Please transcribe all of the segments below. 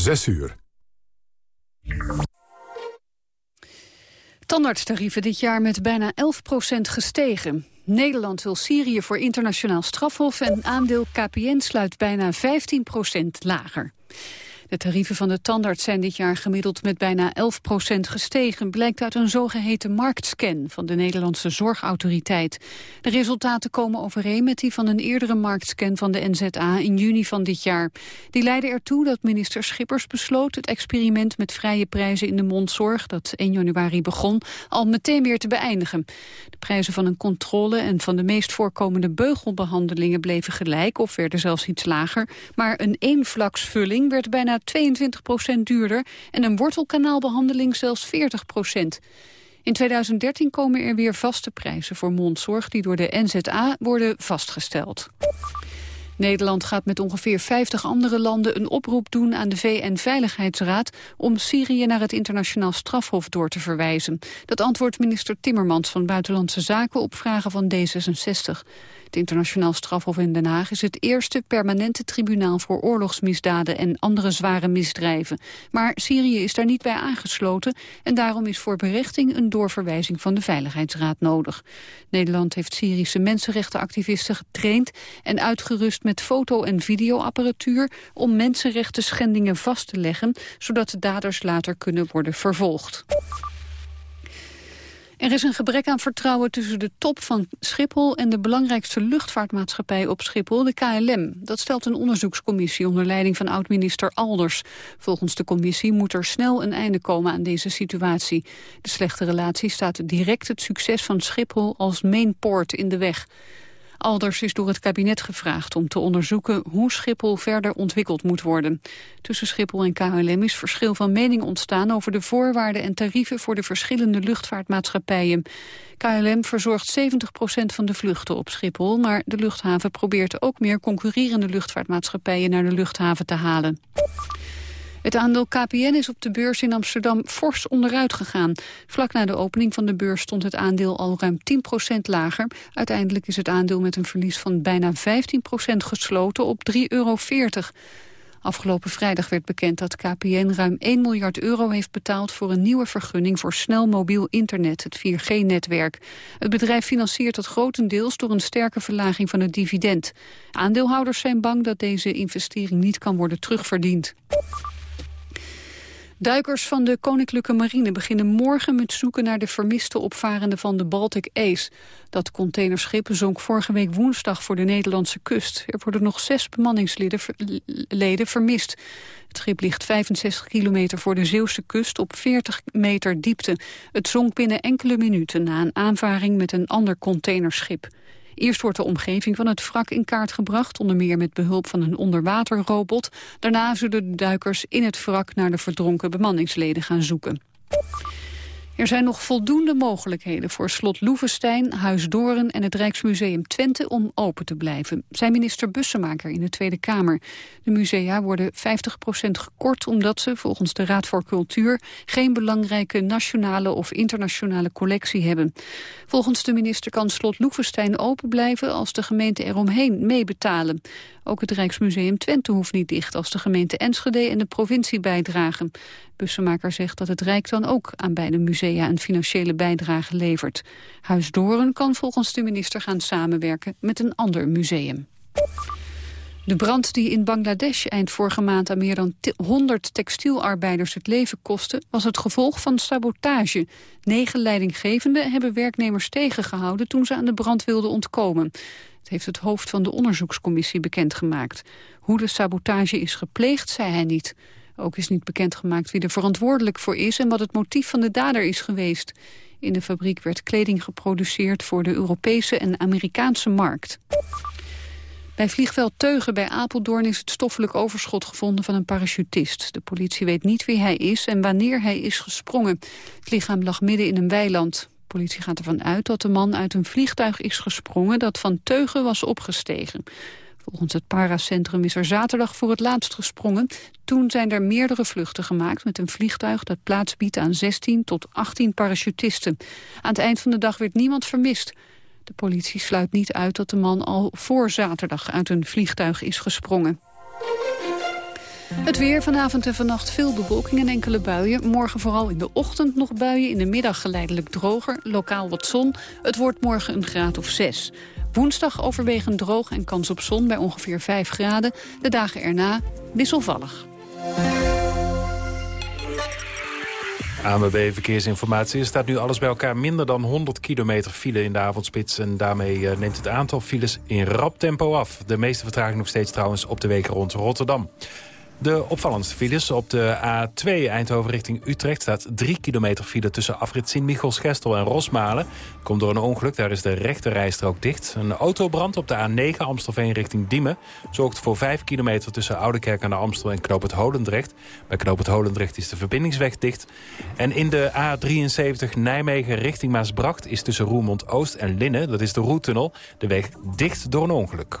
6 uur. Tandartstarieven dit jaar met bijna 11% gestegen. Nederland wil Syrië voor internationaal strafhof... en aandeel KPN sluit bijna 15% lager. De tarieven van de tandarts zijn dit jaar gemiddeld met bijna 11% gestegen, blijkt uit een zogeheten marktscan van de Nederlandse Zorgautoriteit. De resultaten komen overeen met die van een eerdere marktscan van de NZA in juni van dit jaar. Die leidde ertoe dat minister Schippers besloot het experiment met vrije prijzen in de mondzorg, dat 1 januari begon, al meteen weer te beëindigen. De prijzen van een controle en van de meest voorkomende beugelbehandelingen bleven gelijk of werden zelfs iets lager, maar een eenvlaksvulling werd bijna 22% duurder en een wortelkanaalbehandeling zelfs 40% In 2013 komen er weer vaste prijzen voor mondzorg die door de NZA worden vastgesteld. Nederland gaat met ongeveer 50 andere landen een oproep doen aan de VN-veiligheidsraad om Syrië naar het internationaal strafhof door te verwijzen. Dat antwoordt minister Timmermans van Buitenlandse Zaken op vragen van D66. Het internationaal strafhof in Den Haag is het eerste permanente tribunaal voor oorlogsmisdaden en andere zware misdrijven. Maar Syrië is daar niet bij aangesloten en daarom is voor berechting een doorverwijzing van de Veiligheidsraad nodig. Nederland heeft Syrische mensenrechtenactivisten getraind en uitgerust met foto- en videoapparatuur om mensenrechten schendingen vast te leggen, zodat de daders later kunnen worden vervolgd. Er is een gebrek aan vertrouwen tussen de top van Schiphol en de belangrijkste luchtvaartmaatschappij op Schiphol, de KLM. Dat stelt een onderzoekscommissie onder leiding van oud-minister Alders. Volgens de commissie moet er snel een einde komen aan deze situatie. De slechte relatie staat direct het succes van Schiphol als mainport in de weg. Alders is door het kabinet gevraagd om te onderzoeken hoe Schiphol verder ontwikkeld moet worden. Tussen Schiphol en KLM is verschil van mening ontstaan over de voorwaarden en tarieven voor de verschillende luchtvaartmaatschappijen. KLM verzorgt 70% van de vluchten op Schiphol, maar de luchthaven probeert ook meer concurrerende luchtvaartmaatschappijen naar de luchthaven te halen. Het aandeel KPN is op de beurs in Amsterdam fors onderuit gegaan. Vlak na de opening van de beurs stond het aandeel al ruim 10% lager. Uiteindelijk is het aandeel met een verlies van bijna 15% gesloten op 3,40 euro. Afgelopen vrijdag werd bekend dat KPN ruim 1 miljard euro heeft betaald voor een nieuwe vergunning voor snel mobiel internet, het 4G-netwerk. Het bedrijf financiert dat grotendeels door een sterke verlaging van het dividend. Aandeelhouders zijn bang dat deze investering niet kan worden terugverdiend. Duikers van de Koninklijke Marine beginnen morgen met zoeken naar de vermiste opvarenden van de Baltic Ace. Dat containerschip zonk vorige week woensdag voor de Nederlandse kust. Er worden nog zes bemanningsleden vermist. Het schip ligt 65 kilometer voor de Zeeuwse kust op 40 meter diepte. Het zonk binnen enkele minuten na een aanvaring met een ander containerschip. Eerst wordt de omgeving van het wrak in kaart gebracht, onder meer met behulp van een onderwaterrobot. Daarna zullen de duikers in het wrak naar de verdronken bemanningsleden gaan zoeken. Er zijn nog voldoende mogelijkheden voor slot Loevestein, Huis Doren en het Rijksmuseum Twente om open te blijven, zei minister Bussemaker in de Tweede Kamer. De musea worden 50% gekort omdat ze, volgens de Raad voor Cultuur, geen belangrijke nationale of internationale collectie hebben. Volgens de minister kan slot Loevestein open blijven als de gemeente eromheen meebetalen. Ook het Rijksmuseum Twente hoeft niet dicht als de gemeente Enschede en de provincie bijdragen. Bussemaker zegt dat het Rijk dan ook aan beide musea een financiële bijdrage levert. Huis Doren kan volgens de minister gaan samenwerken met een ander museum. De brand die in Bangladesh eind vorige maand aan meer dan 100 textielarbeiders het leven kostte, was het gevolg van sabotage. Negen leidinggevenden hebben werknemers tegengehouden toen ze aan de brand wilden ontkomen. Het heeft het hoofd van de onderzoekscommissie bekendgemaakt. Hoe de sabotage is gepleegd, zei hij niet. Ook is niet bekendgemaakt wie er verantwoordelijk voor is en wat het motief van de dader is geweest. In de fabriek werd kleding geproduceerd voor de Europese en Amerikaanse markt. Bij vliegveld Teugen bij Apeldoorn is het stoffelijk overschot gevonden van een parachutist. De politie weet niet wie hij is en wanneer hij is gesprongen. Het lichaam lag midden in een weiland. De politie gaat ervan uit dat de man uit een vliegtuig is gesprongen dat van Teugen was opgestegen. Volgens het Paracentrum is er zaterdag voor het laatst gesprongen. Toen zijn er meerdere vluchten gemaakt met een vliegtuig dat plaats biedt aan 16 tot 18 parachutisten. Aan het eind van de dag werd niemand vermist. De politie sluit niet uit dat de man al voor zaterdag uit een vliegtuig is gesprongen. Het weer vanavond en vannacht veel bewolking en enkele buien. Morgen vooral in de ochtend nog buien, in de middag geleidelijk droger. Lokaal wat zon. Het wordt morgen een graad of 6. Woensdag overwegend droog en kans op zon bij ongeveer 5 graden. De dagen erna wisselvallig. ANWB Verkeersinformatie. Er staat nu alles bij elkaar minder dan 100 kilometer file in de avondspits. En daarmee eh, neemt het aantal files in rap tempo af. De meeste vertraging nog steeds trouwens op de weken rond Rotterdam. De opvallendste files op de A2 Eindhoven richting Utrecht... staat 3 kilometer file tussen afrit Sint-Michels-Gestel en Rosmalen. Komt door een ongeluk, daar is de rechte rijstrook dicht. Een autobrand op de A9 Amstelveen richting Diemen... zorgt voor 5 kilometer tussen Oudekerk aan de Amstel en Knoop het Holendrecht. Bij Knoop het Holendrecht is de verbindingsweg dicht. En in de A73 Nijmegen richting Maasbracht... is tussen Roermond-Oost en Linnen, dat is de Roetunnel... de weg dicht door een ongeluk.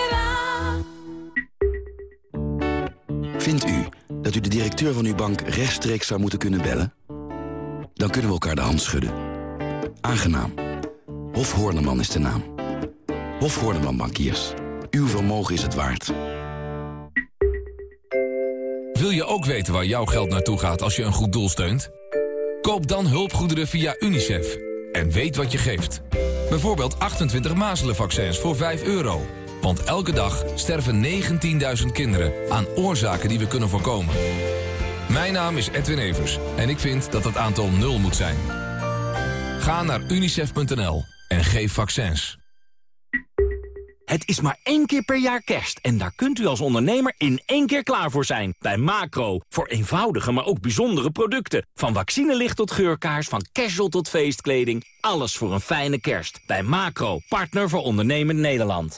Vindt u dat u de directeur van uw bank rechtstreeks zou moeten kunnen bellen? Dan kunnen we elkaar de hand schudden. Aangenaam. Hof Horneman is de naam. Hof Horneman Bankiers. Uw vermogen is het waard. Wil je ook weten waar jouw geld naartoe gaat als je een goed doel steunt? Koop dan hulpgoederen via UNICEF. En weet wat je geeft. Bijvoorbeeld 28 mazelenvaccins voor 5 euro. Want elke dag sterven 19.000 kinderen aan oorzaken die we kunnen voorkomen. Mijn naam is Edwin Evers en ik vind dat het aantal nul moet zijn. Ga naar unicef.nl en geef vaccins. Het is maar één keer per jaar kerst en daar kunt u als ondernemer in één keer klaar voor zijn. Bij Macro, voor eenvoudige maar ook bijzondere producten. Van vaccinelicht tot geurkaars, van casual tot feestkleding. Alles voor een fijne kerst. Bij Macro, partner voor ondernemen Nederland.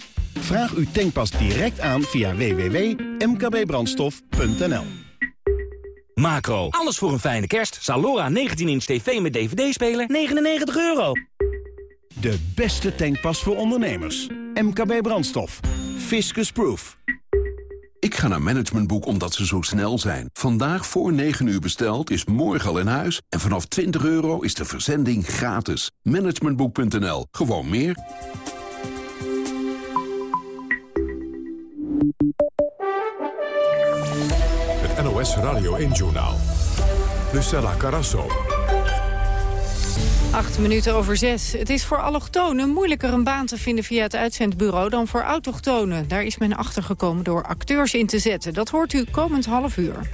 Vraag uw tankpas direct aan via www.mkbbrandstof.nl. Macro, alles voor een fijne kerst. Salora 19-inch tv met dvd-speler, 99 euro. De beste tankpas voor ondernemers. MKB Brandstof. Fiscus Proof. Ik ga naar Managementboek omdat ze zo snel zijn. Vandaag voor 9 uur besteld is morgen al in huis. En vanaf 20 euro is de verzending gratis. Managementboek.nl. Gewoon meer. Radio 1-journaal. Lucella Carasso. Acht minuten over zes. Het is voor allochtonen moeilijker een baan te vinden via het uitzendbureau dan voor autochtonen. Daar is men achtergekomen door acteurs in te zetten. Dat hoort u komend half uur.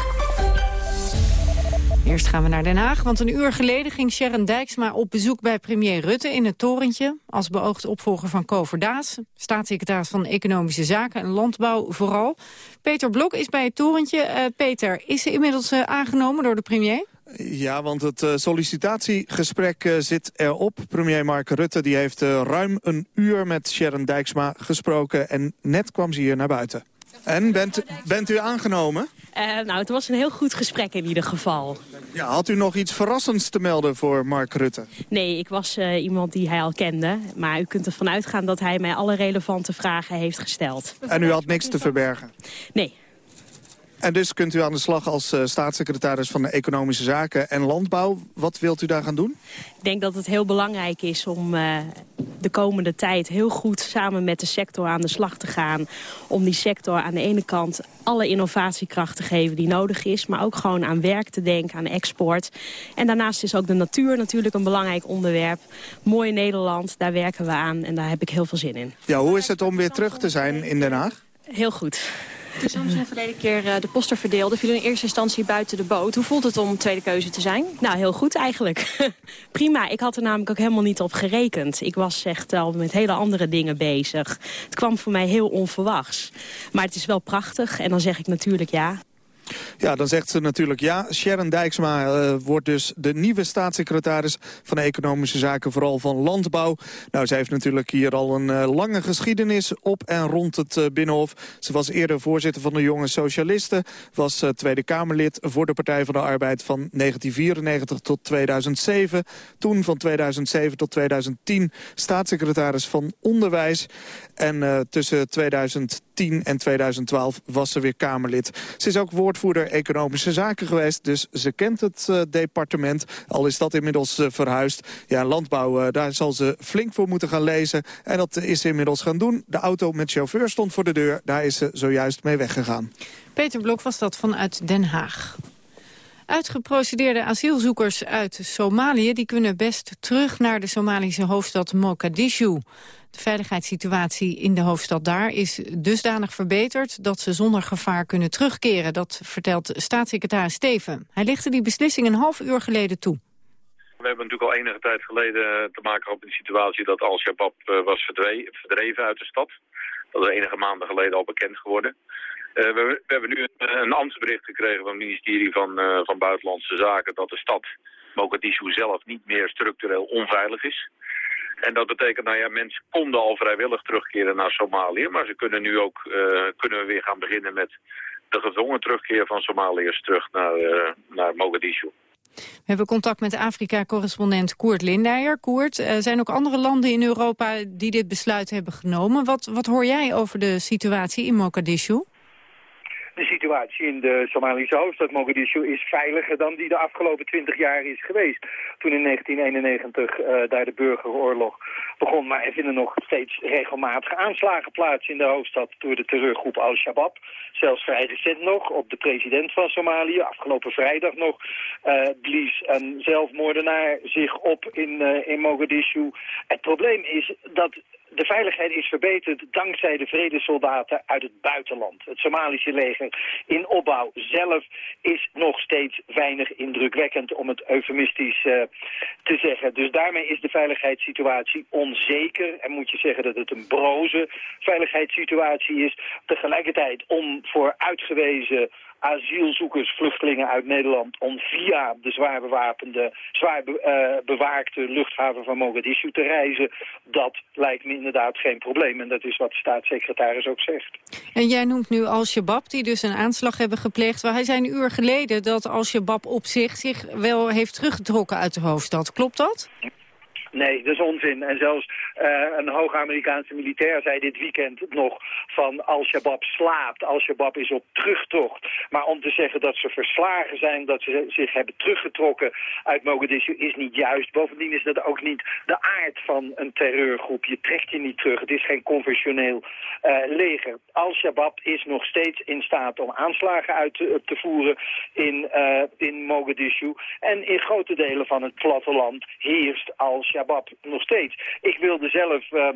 Eerst gaan we naar Den Haag, want een uur geleden ging Sharon Dijksma op bezoek bij premier Rutte in het torentje. Als beoogd opvolger van Co Verdaas, staatssecretaris van Economische Zaken en Landbouw vooral. Peter Blok is bij het torentje. Uh, Peter, is ze inmiddels uh, aangenomen door de premier? Ja, want het uh, sollicitatiegesprek zit erop. Premier Mark Rutte die heeft ruim een uur met Sharon Dijksma gesproken... en net kwam ze hier naar buiten. En bent, bent u aangenomen? Uh, nou, het was een heel goed gesprek in ieder geval. Ja, had u nog iets verrassends te melden voor Mark Rutte? Nee, ik was uh, iemand die hij al kende. Maar u kunt ervan uitgaan dat hij mij alle relevante vragen heeft gesteld. En u had niks te verbergen? Nee. En dus kunt u aan de slag als uh, staatssecretaris van de Economische Zaken en Landbouw. Wat wilt u daar gaan doen? Ik denk dat het heel belangrijk is om uh, de komende tijd heel goed samen met de sector aan de slag te gaan. Om die sector aan de ene kant alle innovatiekracht te geven die nodig is. Maar ook gewoon aan werk te denken, aan export. En daarnaast is ook de natuur natuurlijk een belangrijk onderwerp. Mooi Nederland, daar werken we aan en daar heb ik heel veel zin in. Ja, hoe is het om weer terug te zijn in Den Haag? Heel goed Toen Samson verleden keer uh, de poster verdeelde... viel in eerste instantie buiten de boot. Hoe voelt het om tweede keuze te zijn? Nou, heel goed eigenlijk. Prima, ik had er namelijk ook helemaal niet op gerekend. Ik was echt al met hele andere dingen bezig. Het kwam voor mij heel onverwachts. Maar het is wel prachtig en dan zeg ik natuurlijk ja. Ja, dan zegt ze natuurlijk ja. Sharon Dijksma uh, wordt dus de nieuwe staatssecretaris van Economische Zaken, vooral van Landbouw. Nou, zij heeft natuurlijk hier al een uh, lange geschiedenis op en rond het uh, Binnenhof. Ze was eerder voorzitter van de Jonge Socialisten, was Tweede Kamerlid voor de Partij van de Arbeid van 1994 tot 2007. Toen van 2007 tot 2010 staatssecretaris van Onderwijs. En tussen 2010 en 2012 was ze weer Kamerlid. Ze is ook woordvoerder Economische Zaken geweest, dus ze kent het uh, departement. Al is dat inmiddels uh, verhuisd. Ja, landbouw, daar zal ze flink voor moeten gaan lezen. En dat is ze inmiddels gaan doen. De auto met chauffeur stond voor de deur. Daar is ze zojuist mee weggegaan. Peter Blok was dat vanuit Den Haag. Uitgeprocedeerde asielzoekers uit Somalië die kunnen best terug naar de Somalische hoofdstad Mogadishu. De veiligheidssituatie in de hoofdstad daar is dusdanig verbeterd dat ze zonder gevaar kunnen terugkeren. Dat vertelt staatssecretaris Steven. Hij lichtte die beslissing een half uur geleden toe. We hebben natuurlijk al enige tijd geleden te maken gehad met de situatie dat Al-Shabaab eh, was verdreven uit de stad. Dat is enige maanden geleden al bekend geworden. Uh, we, hebben nu een, ambtsbericht gekregen van het ministerie van, uh, van Buitenlandse Zaken dat de stad Mogadishu zelf niet meer structureel onveilig is. En dat betekent, nou ja, mensen konden al vrijwillig terugkeren naar Somalië. Maar ze kunnen nu ook, uh, kunnen we weer gaan beginnen met de gedwongen terugkeer van Somaliërs terug naar, uh, naar Mogadishu. We hebben contact met Afrika-correspondent Koert Lindeyer. Koert, er zijn ook andere landen in Europa die dit besluit hebben genomen. Wat, wat hoor jij over de situatie in Mogadishu? De situatie in de Somalische hoofdstad Mogadishu is veiliger dan die de afgelopen twintig jaar is geweest. Toen in 1991 uh, daar de burgeroorlog begon. Maar er vinden nog steeds regelmatige aanslagen plaats in de hoofdstad door de terreurgroep Al-Shabaab. Zelfs vrij recent nog op de president van Somalië. Afgelopen vrijdag nog uh, blies een zelfmoordenaar zich op in, uh, in Mogadishu. Het probleem is dat de veiligheid is verbeterd dankzij de vredesoldaten uit het buitenland. Het Somalische leger in opbouw zelf is nog steeds weinig indrukwekkend, om het eufemistisch uh, te zeggen. Dus daarmee is de veiligheidssituatie onzeker. En moet je zeggen dat het een broze veiligheidssituatie is. Tegelijkertijd om voor uitgewezen asielzoekers, vluchtelingen uit Nederland... om via de zwaar bewapende, zwaar be, uh, bewaakte luchthaven van Mogadishu te reizen... dat lijkt me inderdaad geen probleem. En dat is wat de staatssecretaris ook zegt. En jij noemt nu Al-Shabaab, die dus een aanslag hebben gepleegd. Hij zei een uur geleden dat Al-Shabaab op zich zich wel heeft teruggetrokken uit de hoofdstad. Klopt dat? Nee, dat is onzin. En zelfs uh, een hoog Amerikaanse militair zei dit weekend nog van Al-Shabaab slaapt. Al-Shabaab is op terugtocht. Maar om te zeggen dat ze verslagen zijn, dat ze zich hebben teruggetrokken uit Mogadishu is niet juist. Bovendien is dat ook niet de aard van een terreurgroep. Je trekt je niet terug. Het is geen conventioneel uh, leger. Al-Shabaab is nog steeds in staat om aanslagen uit te, te voeren in, uh, in Mogadishu. En in grote delen van het platteland heerst Al-Shabaab nog steeds. Ik wilde zelf... Uh,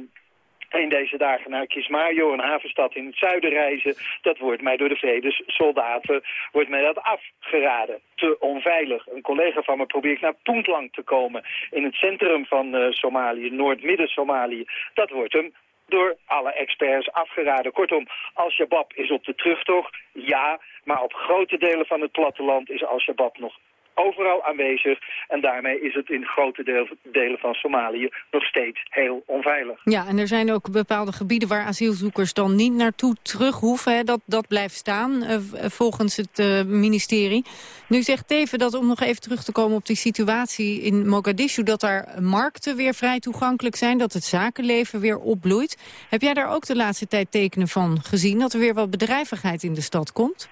in deze dagen naar Kismayo, een havenstad in het zuiden reizen. Dat wordt mij door de vredessoldaten wordt mij dat afgeraden. Te onveilig. Een collega van me probeert naar Puntland te komen. In het centrum van uh, Somalië, noord-midden Somalië. Dat wordt hem door alle experts afgeraden. Kortom, Al-Shabaab is op de terugtocht, ja. Maar op grote delen van het platteland is Al-Shabaab nog overal aanwezig. En daarmee is het in grote delen van Somalië nog steeds heel onveilig. Ja, en er zijn ook bepaalde gebieden waar asielzoekers dan niet naartoe terug hoeven. Dat, dat blijft staan uh, volgens het uh, ministerie. Nu zegt Teven dat om nog even terug te komen op die situatie in Mogadishu... dat daar markten weer vrij toegankelijk zijn, dat het zakenleven weer opbloeit. Heb jij daar ook de laatste tijd tekenen van gezien... dat er weer wat bedrijvigheid in de stad komt?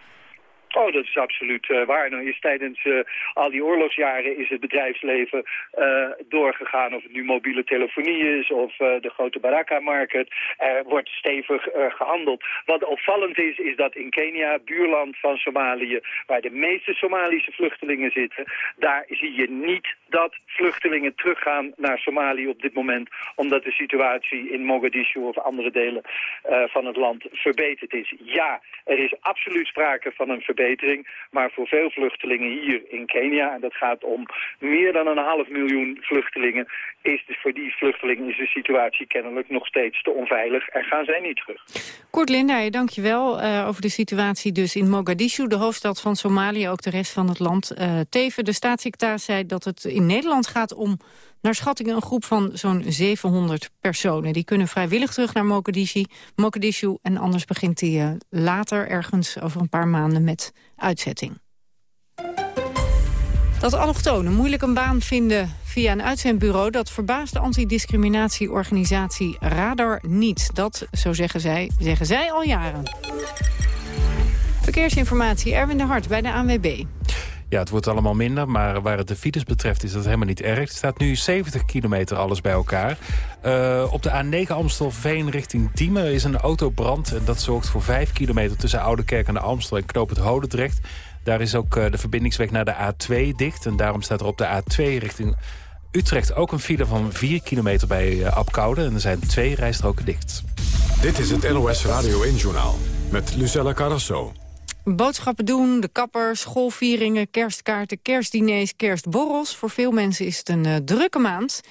Oh, dat is absoluut uh, waar. Nou, is tijdens uh, al die oorlogsjaren is het bedrijfsleven uh, doorgegaan. Of het nu mobiele telefonie is of de grote Baraka-market. Er wordt stevig gehandeld. Wat opvallend is, is dat in Kenia, buurland van Somalië... waar de meeste Somalische vluchtelingen zitten... daar zie je niet dat vluchtelingen teruggaan naar Somalië op dit moment... omdat de situatie in Mogadishu of andere delen van het land verbeterd is. Ja, er is absoluut sprake van een verbetering maar voor veel vluchtelingen hier in Kenia, en dat gaat om meer dan een half miljoen vluchtelingen, is dus voor die vluchtelingen is de situatie kennelijk nog steeds te onveilig en gaan zij niet terug. Kort Linda, dankjewel uh, over de situatie dus in Mogadishu, de hoofdstad van Somalië, ook de rest van het land. Uh, Teven, de staatssecretaris, zei dat het in Nederland gaat om naar schatting een groep van zo'n 700 personen. Die kunnen vrijwillig terug naar Mogadishu. Mogadishu en anders begint hij uh, later ergens over een paar maanden met uitzetting. Dat allochtonen moeilijk een baan vinden via een uitzendbureau... dat verbaast de antidiscriminatieorganisatie Radar niet. Dat, zo zeggen zij, zeggen zij al jaren. Verkeersinformatie, Erwin de Hart bij de ANWB. Ja, het wordt allemaal minder, maar waar het de files betreft is dat helemaal niet erg. Er staat nu 70 kilometer alles bij elkaar. Uh, op de A9 Amstelveen richting Diemen is een autobrand... en dat zorgt voor 5 kilometer tussen Oudekerk en de Amstel en Knoop het Hodendrecht. Daar is ook uh, de verbindingsweg naar de A2 dicht. En daarom staat er op de A2 richting Utrecht ook een file van 4 kilometer bij uh, Apkoude. En er zijn twee rijstroken dicht. Dit is het NOS Radio 1-journaal met Lucella Carrasso. Boodschappen doen, de kapper, schoolvieringen, kerstkaarten, kerstdiners, kerstborrels. Voor veel mensen is het een uh, drukke maand.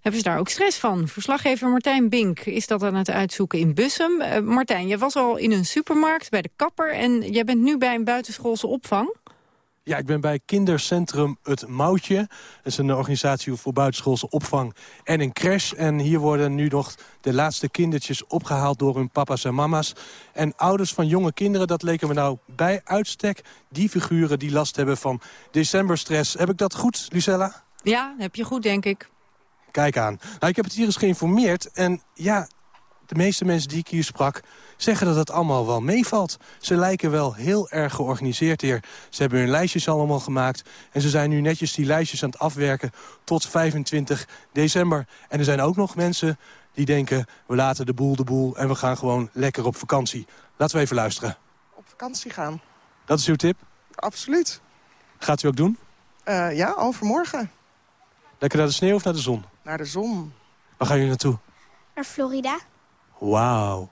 Hebben ze daar ook stress van? Verslaggever Martijn Bink is dat aan het uitzoeken in Bussum. Uh, Martijn, jij was al in een supermarkt bij de kapper... en jij bent nu bij een buitenschoolse opvang. Ja, ik ben bij kindercentrum Het Moutje. Dat is een organisatie voor buitenschoolse opvang en een crash. En hier worden nu nog de laatste kindertjes opgehaald door hun papa's en mama's. En ouders van jonge kinderen, dat leken me nou bij uitstek... die figuren die last hebben van decemberstress. Heb ik dat goed, Lucella? Ja, heb je goed, denk ik. Kijk aan. Nou, ik heb het hier eens geïnformeerd. En ja, de meeste mensen die ik hier sprak zeggen dat het allemaal wel meevalt. Ze lijken wel heel erg georganiseerd hier. Ze hebben hun lijstjes allemaal gemaakt. En ze zijn nu netjes die lijstjes aan het afwerken tot 25 december. En er zijn ook nog mensen die denken... we laten de boel de boel en we gaan gewoon lekker op vakantie. Laten we even luisteren. Op vakantie gaan. Dat is uw tip? Absoluut. Gaat u ook doen? Uh, ja, overmorgen. Lekker naar de sneeuw of naar de zon? Naar de zon. Waar gaan jullie naartoe? Naar Florida. Wauw.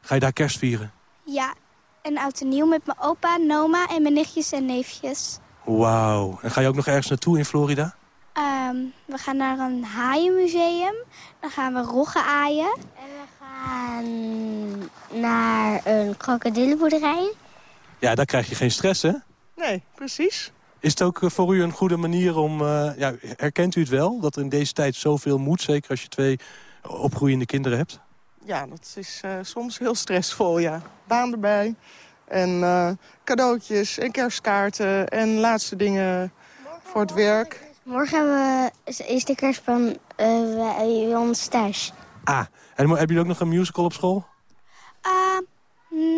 Ga je daar kerst vieren? Ja, en oud en nieuw met mijn opa, Noma en mijn nichtjes en neefjes. Wauw. En ga je ook nog ergens naartoe in Florida? Um, we gaan naar een haaienmuseum. Dan gaan we roggen aaien. En we gaan naar een krokodillenboerderij. Ja, daar krijg je geen stress, hè? Nee, precies. Is het ook eh, voor u een goede manier om... Uh, ja, herkent u het wel, dat er in deze tijd zoveel moet... zeker als je twee opgroeiende kinderen hebt? Ja, dat is uh, soms heel stressvol, ja. Baan erbij en uh, cadeautjes en kerstkaarten en laatste dingen voor het werk. Morgen hebben we, is de kerstpan uh, bij ons thuis. Ah, en hebben jullie ook nog een musical op school?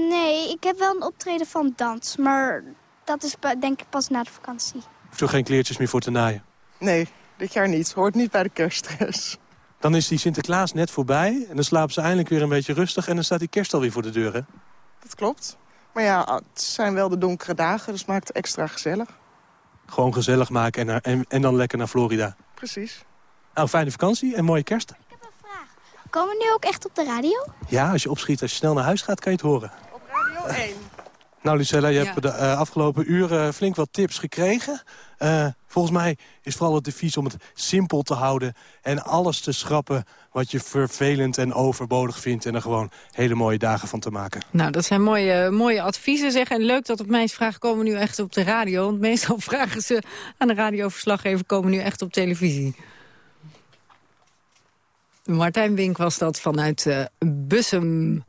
nee, ik heb wel een optreden van dans, maar dat is denk ik pas na de vakantie. Hoeft u geen kleertjes meer voor te naaien? Nee, dit jaar niet. Hoort niet bij de kerststress. Dan is die Sinterklaas net voorbij en dan slapen ze eindelijk weer een beetje rustig... en dan staat die kerst alweer voor de deur, hè? Dat klopt. Maar ja, het zijn wel de donkere dagen, dus maakt het extra gezellig. Gewoon gezellig maken en, en, en dan lekker naar Florida. Precies. Nou, fijne vakantie en mooie kerst. Ik heb een vraag. Komen we nu ook echt op de radio? Ja, als je opschiet, als je snel naar huis gaat, kan je het horen. Op Radio 1. Nou, Lucella, je hebt de uh, afgelopen uren flink wat tips gekregen. Uh, volgens mij is vooral het advies om het simpel te houden... en alles te schrappen wat je vervelend en overbodig vindt... en er gewoon hele mooie dagen van te maken. Nou, dat zijn mooie, mooie adviezen, zeg. En leuk dat op mijn vraag komen nu echt op de radio. Want meestal vragen ze aan de radioverslaggever... komen nu echt op televisie. Martijn Wink was dat vanuit uh, Bussum.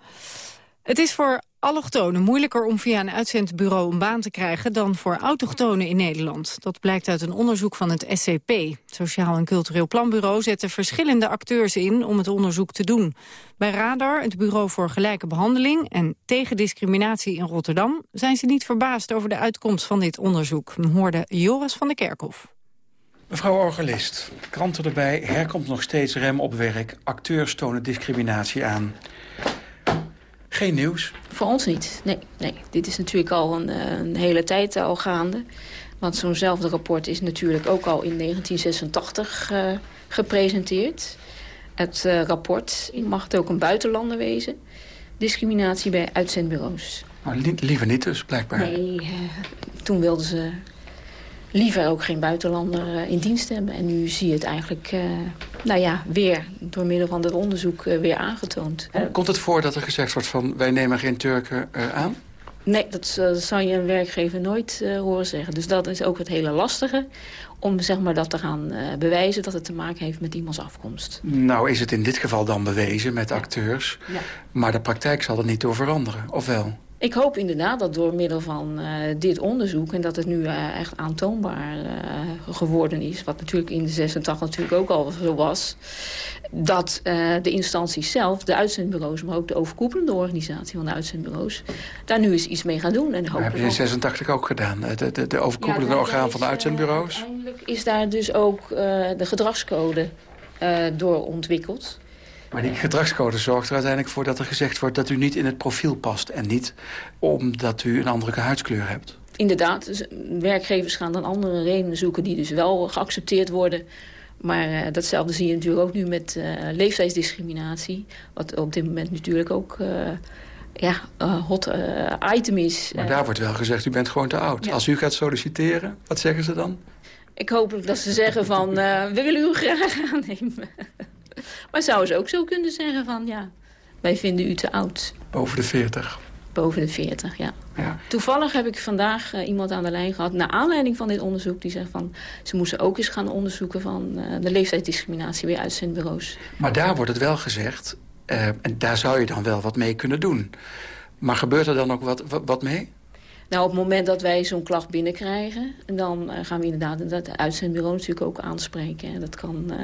Het is voor allochtonen moeilijker om via een uitzendbureau een baan te krijgen dan voor autochtonen in Nederland. Dat blijkt uit een onderzoek van het SCP. Sociaal en Cultureel Planbureau zette verschillende acteurs in om het onderzoek te doen. Bij Radar, het Bureau voor Gelijke Behandeling en tegen discriminatie in Rotterdam, zijn ze niet verbaasd over de uitkomst van dit onderzoek. We hoorden Joris van der Kerkhof. Mevrouw Orgelist, kranten erbij, herkomt nog steeds rem op werk. Acteurs tonen discriminatie aan. Geen nieuws? Voor ons niet, nee. nee. Dit is natuurlijk al een, eh, een hele tijd al gaande. Want zo'nzelfde rapport is natuurlijk ook al in 1986 uh, eh, gepresenteerd. Het uh, rapport mag het ook een buitenlander wezen. Discriminatie bij uitzendbureaus. Maar li liever niet dus, blijkbaar. Nee, toen wilden ze liever ook geen buitenlander uh, in dienst hebben. En nu zie je het eigenlijk uh, nou ja, weer door middel van dit onderzoek uh, weer aangetoond. Komt het voor dat er gezegd wordt van wij nemen geen Turken aan? Nee, dat zou je een werkgever nooit horen zeggen. Dus dat is ook het hele lastige om zeg maar, dat te gaan bewijzen dat het te maken heeft met iemands afkomst. Nou is het in dit geval dan bewezen met acteurs. Ja. Maar de praktijk zal er niet door veranderen, of wel? Ik hoop inderdaad dat door middel van uh, dit onderzoek... en dat het nu uh, echt aantoonbaar uh, geworden is... wat natuurlijk in de 86 natuurlijk ook al zo was... dat de instanties zelf, de uitzendbureaus... maar ook de overkoepelende organisatie van de uitzendbureaus... daar nu eens iets mee gaan doen. En dat hebben ze in 86 ook gedaan, de, de, de overkoepelende ja, orgaan van de uitzendbureaus? uiteindelijk is daar dus ook de gedragscode door ontwikkeld... Maar die gedragscode zorgt er uiteindelijk voor dat er gezegd wordt... dat u niet in het profiel past en niet omdat u een andere huidskleur hebt. Inderdaad, dus werkgevers gaan dan andere redenen zoeken... die dus wel geaccepteerd worden. Maar uh, datzelfde zie je natuurlijk ook nu met uh, leeftijdsdiscriminatie. Wat op dit moment natuurlijk ook uh, ja, hot item is. Maar daar wordt wel gezegd, u bent gewoon te oud. Ja. Als u gaat solliciteren, wat zeggen ze dan? Ik hoop dat ze zeggen van, we willen u graag aannemen. Maar zouden ze ook zo kunnen zeggen van, ja, wij vinden u te oud. Boven de 40? Boven de 40, ja. ja. Toevallig heb ik vandaag uh, iemand aan de lijn gehad... naar aanleiding van dit onderzoek. Die zegt van, ze moesten ook eens gaan onderzoeken... van uh, de leeftijdsdiscriminatie bij uitzendbureaus. Maar daar wordt het wel gezegd... Uh, en daar zou je dan wel wat mee kunnen doen. Maar gebeurt er dan ook wat, wat, wat mee? Nou, op het moment dat wij zo'n klacht binnenkrijgen... dan uh, gaan we inderdaad dat uitzendbureau natuurlijk ook aanspreken. En dat kan uh,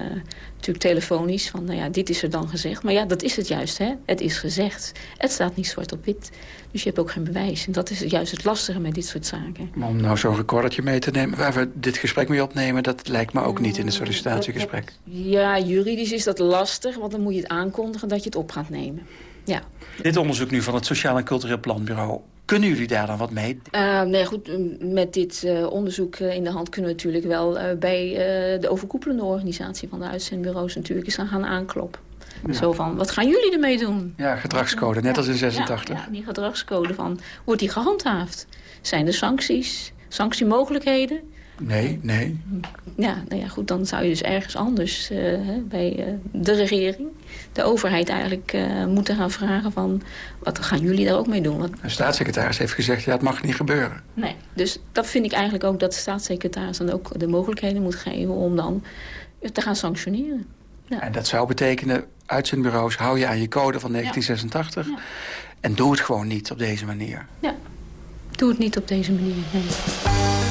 natuurlijk telefonisch, van nou ja, dit is er dan gezegd. Maar ja, dat is het juist, hè. Het is gezegd. Het staat niet zwart op wit. Dus je hebt ook geen bewijs. En dat is juist het lastige met dit soort zaken. Maar om nou zo'n recordertje mee te nemen... waar we dit gesprek mee opnemen... dat lijkt me ook niet in het sollicitatiegesprek. Ja, juridisch is dat lastig. Want dan moet je het aankondigen dat je het op gaat nemen. Ja. Dit onderzoek nu van het Sociaal en Cultureel Planbureau... Kunnen jullie daar dan wat mee? Uh, nee, goed, met dit uh, onderzoek uh, in de hand kunnen we natuurlijk wel bij de overkoepelende organisatie van de uitzendbureaus natuurlijk eens gaan aankloppen. Ja. Zo van, wat gaan jullie ermee doen? Ja, gedragscode, net ja, als in 86. Ja, die gedragscode van, wordt die gehandhaafd? Zijn er sancties, sanctiemogelijkheden? Nee, nee. Ja, nou ja, goed, dan zou je dus ergens anders uh, bij uh, de regering, de overheid eigenlijk uh, moeten gaan vragen van... wat gaan jullie daar ook mee doen? Wat... De staatssecretaris heeft gezegd, ja, het mag niet gebeuren. Nee, dus dat vind ik eigenlijk ook dat de staatssecretaris dan ook de mogelijkheden moet geven om dan te gaan sanctioneren. Ja. En dat zou betekenen, uitzendbureaus, hou je aan je code van 1986... Ja. en doe het gewoon niet op deze manier. Ja, doe het niet op deze manier, nee.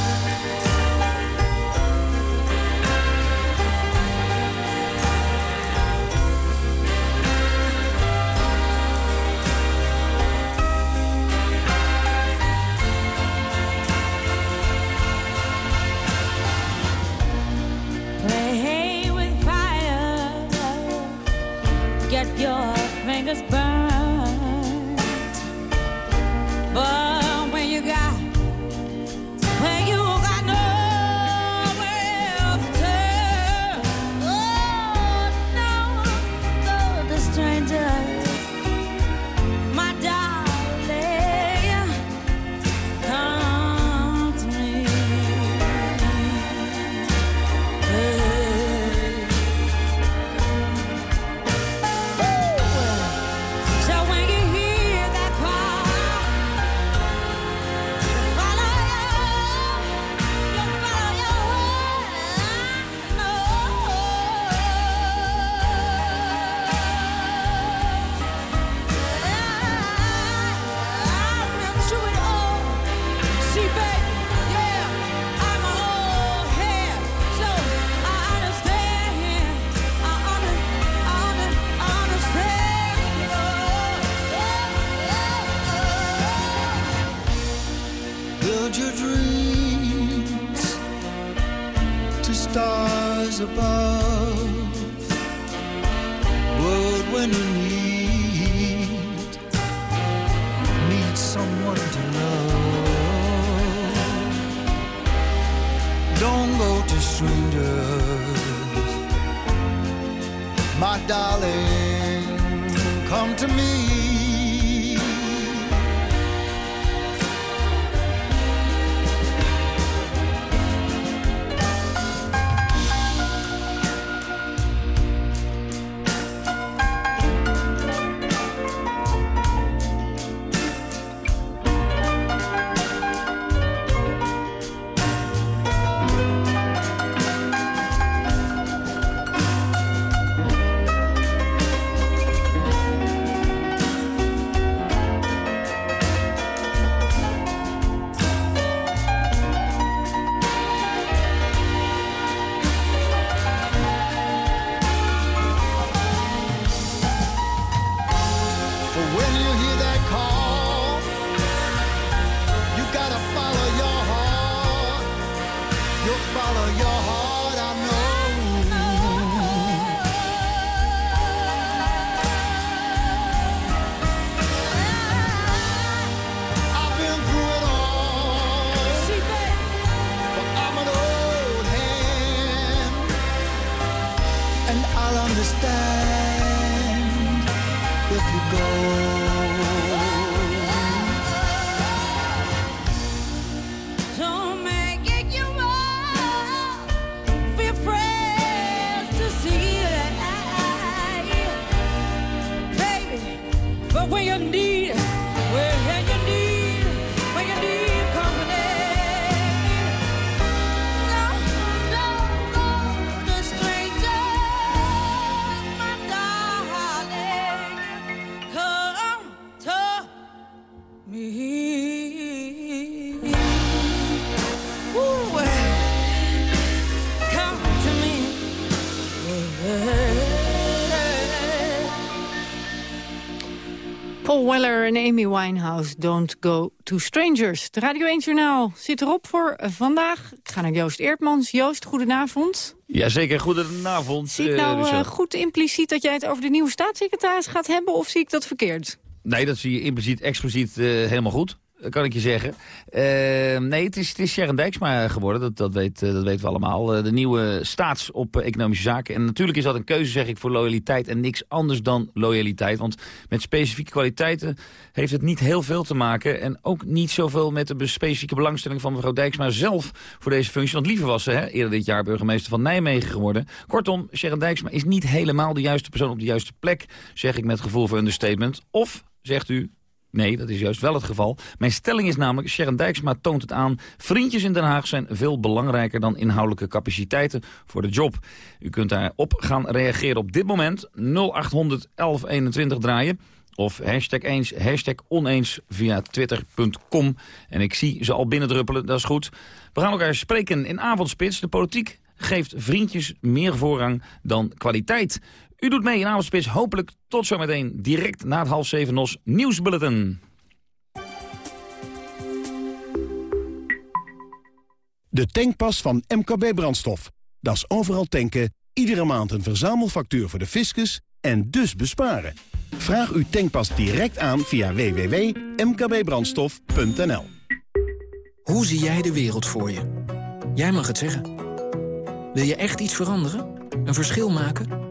Amy Winehouse, Don't Go to Strangers. De Radio 1 Journaal zit erop voor vandaag. Ik ga naar Joost Eertmans. Joost, goedenavond. Jazeker, goedenavond. Zie ik eh, nou eh, goed impliciet dat jij het over de nieuwe staatssecretaris gaat hebben... of zie ik dat verkeerd? Nee, dat zie je impliciet, expliciet eh, helemaal goed. Kan ik je zeggen. Eh, nee, het is, het is Dijksma geworden. Dat, dat, weet, eh, dat weten we allemaal. Eh, de nieuwe staats op eh, economische zaken. En natuurlijk is dat een keuze, zeg ik, voor loyaliteit. En niks anders dan loyaliteit. Want met specifieke kwaliteiten heeft het niet heel veel te maken. En ook niet zoveel met de specifieke belangstelling van mevrouw Dijksma zelf voor deze functie. Want liever was ze hè, eerder dit jaar burgemeester van Nijmegen geworden. Kortom, Sharon Dijksma is niet helemaal de juiste persoon op de juiste plek. Zeg ik met gevoel voor understatement. Of, zegt u, Nee, dat is juist wel het geval. Mijn stelling is namelijk, Sharon Dijksma toont het aan... vriendjes in Den Haag zijn veel belangrijker dan inhoudelijke capaciteiten voor de job. U kunt daarop gaan reageren op dit moment. 0800 1121 draaien. Of hashtag eens, hashtag oneens via twitter.com. En ik zie ze al binnendruppelen, dat is goed. We gaan elkaar spreken in Avondspits. De politiek geeft vriendjes meer voorrang dan kwaliteit. U doet mee in Avondspits. Hopelijk tot zometeen direct na het half zeven nos nieuwsbulletin. De tankpas van MKB Brandstof. Dat is overal tanken, iedere maand een verzamelfactuur voor de fiscus en dus besparen. Vraag uw tankpas direct aan via www.mkbbrandstof.nl Hoe zie jij de wereld voor je? Jij mag het zeggen. Wil je echt iets veranderen? Een verschil maken?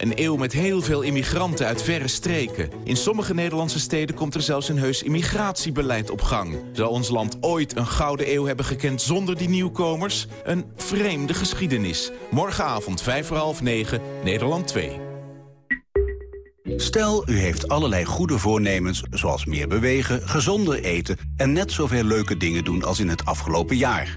Een eeuw met heel veel immigranten uit verre streken. In sommige Nederlandse steden komt er zelfs een heus immigratiebeleid op gang. Zou ons land ooit een Gouden Eeuw hebben gekend zonder die nieuwkomers? Een vreemde geschiedenis. Morgenavond 5 voor half 9, Nederland 2. Stel, u heeft allerlei goede voornemens, zoals meer bewegen, gezonder eten... en net zoveel leuke dingen doen als in het afgelopen jaar.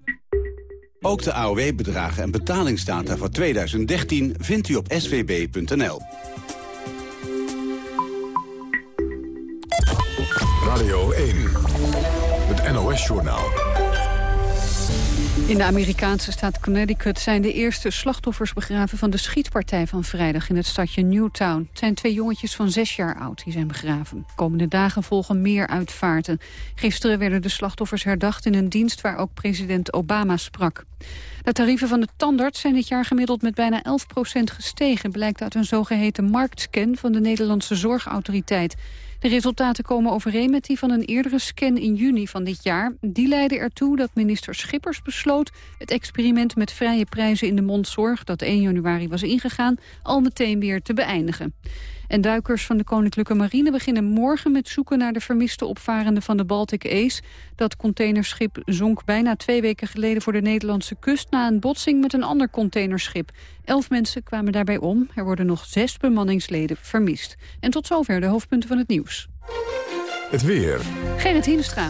Ook de AOW-bedragen en betalingsdata voor 2013 vindt u op svb.nl. Radio 1, het NOS-journaal. In de Amerikaanse staat Connecticut zijn de eerste slachtoffers begraven van de schietpartij van vrijdag in het stadje Newtown. Het zijn twee jongetjes van zes jaar oud die zijn begraven. Komende dagen volgen meer uitvaarten. Gisteren werden de slachtoffers herdacht in een dienst waar ook president Obama sprak. De tarieven van de tandarts zijn dit jaar gemiddeld met bijna 11% gestegen, blijkt uit een zogeheten marktscan van de Nederlandse Zorgautoriteit. De resultaten komen overeen met die van een eerdere scan in juni van dit jaar. Die leidde ertoe dat minister Schippers besloot het experiment met vrije prijzen in de mondzorg, dat 1 januari was ingegaan, al meteen weer te beëindigen. En duikers van de Koninklijke Marine beginnen morgen met zoeken naar de vermiste opvarenden van de Baltic Ace. Dat containerschip zonk bijna twee weken geleden voor de Nederlandse kust na een botsing met een ander containerschip. Elf mensen kwamen daarbij om. Er worden nog zes bemanningsleden vermist. En tot zover de hoofdpunten van het nieuws. Het weer. Gerrit Hienstra.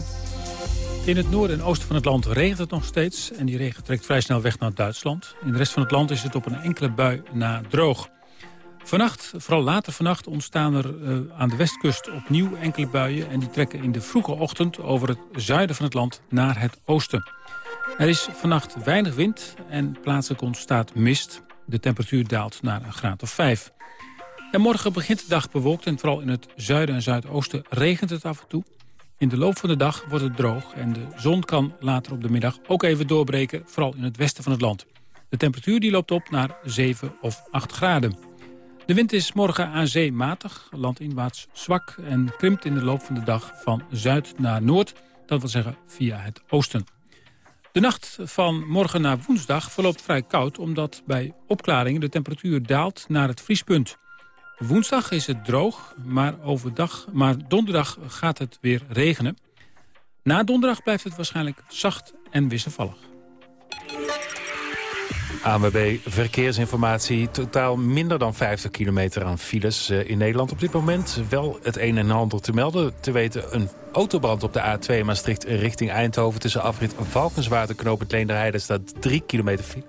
In het noorden en oosten van het land regent het nog steeds. En die regen trekt vrij snel weg naar Duitsland. In de rest van het land is het op een enkele bui na droog. Vannacht, vooral later vannacht, ontstaan er eh, aan de westkust opnieuw enkele buien. En die trekken in de vroege ochtend over het zuiden van het land naar het oosten. Er is vannacht weinig wind en plaatselijk ontstaat mist. De temperatuur daalt naar een graad of 5. En morgen begint de dag bewolkt en vooral in het zuiden en zuidoosten regent het af en toe. In de loop van de dag wordt het droog en de zon kan later op de middag ook even doorbreken, vooral in het westen van het land. De temperatuur die loopt op naar 7 of 8 graden. De wind is morgen aan zee matig, landinwaarts zwak en krimpt in de loop van de dag van zuid naar noord. Dat wil zeggen via het oosten. De nacht van morgen naar woensdag verloopt vrij koud... omdat bij opklaringen de temperatuur daalt naar het vriespunt. Woensdag is het droog, maar, overdag, maar donderdag gaat het weer regenen. Na donderdag blijft het waarschijnlijk zacht en wisselvallig. ANWB Verkeersinformatie. Totaal minder dan 50 kilometer aan files eh, in Nederland op dit moment. Wel het een en ander te melden. Te weten een autobrand op de A2 Maastricht richting Eindhoven... tussen afrit Valkenswaard en knooppunt Leenderheide staat 3 kilometer file.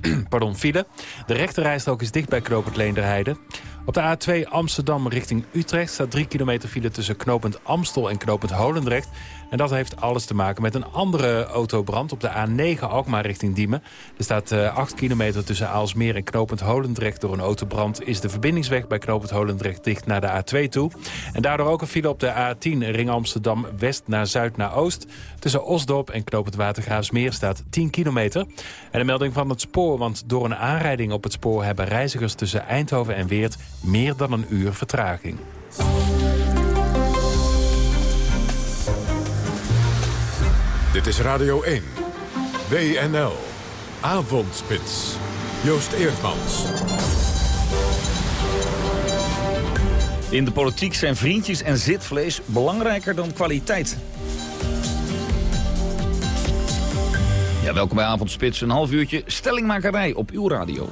Pardon, file. De rechterrijstrook is dicht bij knooppunt Leenderheide. Op de A2 Amsterdam richting Utrecht staat 3 kilometer file tussen knooppunt Amstel en knooppunt Holendrecht. En dat heeft alles te maken met een andere autobrand op de A9 Alkmaar richting Diemen. Er staat eh, 8 kilometer tussen Aalsmeer en knooppunt Holendrecht. Door een autobrand is de verbindingsweg bij knooppunt Holendrecht dicht naar de A2 toe. En daardoor ook een file op de A10 Ring Amsterdam west naar zuid naar oost. Tussen Osdorp en knooppunt Watergraafsmeer staat 10 kilometer. En een melding van het spoor, want door een aanrijding op het spoor... hebben reizigers tussen Eindhoven en Weert meer dan een uur vertraging. Dit is Radio 1. WNL. Avondspits. Joost Eerdmans. In de politiek zijn vriendjes en zitvlees belangrijker dan kwaliteit. Ja, welkom bij Avondspits, een half uurtje stellingmakerij op uw radio.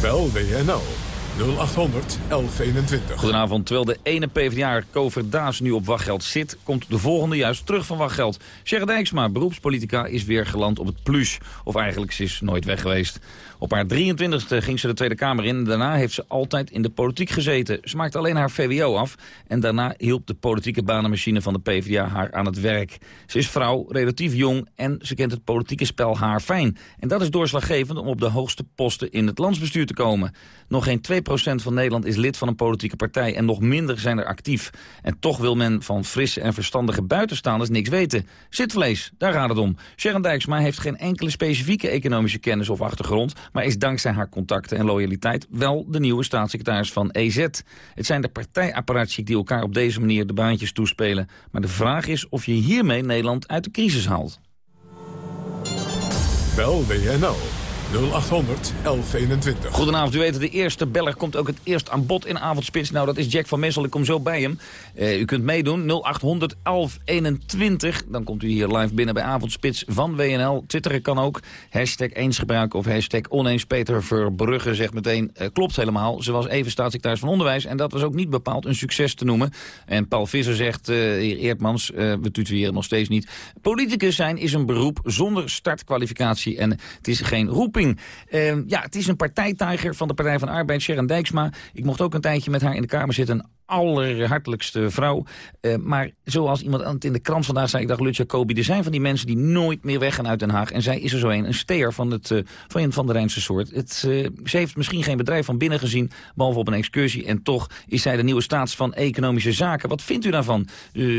Bel WNL. 0800 1121. Goedenavond. Terwijl de ene PvdA Kover Daas nu op wachtgeld zit... komt de volgende juist terug van wachtgeld. Sherry Dijksma, beroepspolitica, is weer geland op het plus. Of eigenlijk, ze is nooit weg geweest. Op haar 23e ging ze de Tweede Kamer in. Daarna heeft ze altijd in de politiek gezeten. Ze maakte alleen haar VWO af. En daarna hielp de politieke banenmachine van de PvdA haar aan het werk. Ze is vrouw, relatief jong en ze kent het politieke spel haar fijn. En dat is doorslaggevend om op de hoogste posten in het landsbestuur te komen. Nog geen 2% van Nederland is lid van een politieke partij... en nog minder zijn er actief. En toch wil men van frisse en verstandige buitenstaanders niks weten. Zitvlees, daar gaat het om. Sharon Dijksma heeft geen enkele specifieke economische kennis of achtergrond... maar is dankzij haar contacten en loyaliteit wel de nieuwe staatssecretaris van EZ. Het zijn de partijapparaatjes die elkaar op deze manier de baantjes toespelen. Maar de vraag is of je hiermee Nederland uit de crisis haalt. Bel WNL 0800 1121. Goedenavond, u weet de eerste beller komt ook het eerst aan bod in Avondspits. Nou, dat is Jack van Messel, ik kom zo bij hem. Eh, u kunt meedoen, 0800 1121. Dan komt u hier live binnen bij Avondspits van WNL. Twitteren kan ook. Hashtag eens gebruiken of hashtag oneens. Peter Verbrugge zegt meteen, eh, klopt helemaal. Ze was even staatssecretaris van Onderwijs en dat was ook niet bepaald een succes te noemen. En Paul Visser zegt, uh, heer Eertmans, we tutueren nog steeds niet. Politicus zijn is een beroep zonder startkwalificatie en het is geen roep Ehm, ja, het is een partijtijger van de Partij van Arbeid, Sharon Dijksma. Ik mocht ook een tijdje met haar in de Kamer zitten allerhartelijkste vrouw. Uh, maar zoals iemand in de krant vandaag zei, ik dacht, Lut Jacobi... er zijn van die mensen die nooit meer weggaan uit Den Haag. En zij is er zo een, een steer van, het, uh, van, van de Rijnse soort. Het, uh, ze heeft misschien geen bedrijf van binnen gezien, behalve op een excursie. En toch is zij de nieuwe staats van Economische Zaken. Wat vindt u daarvan?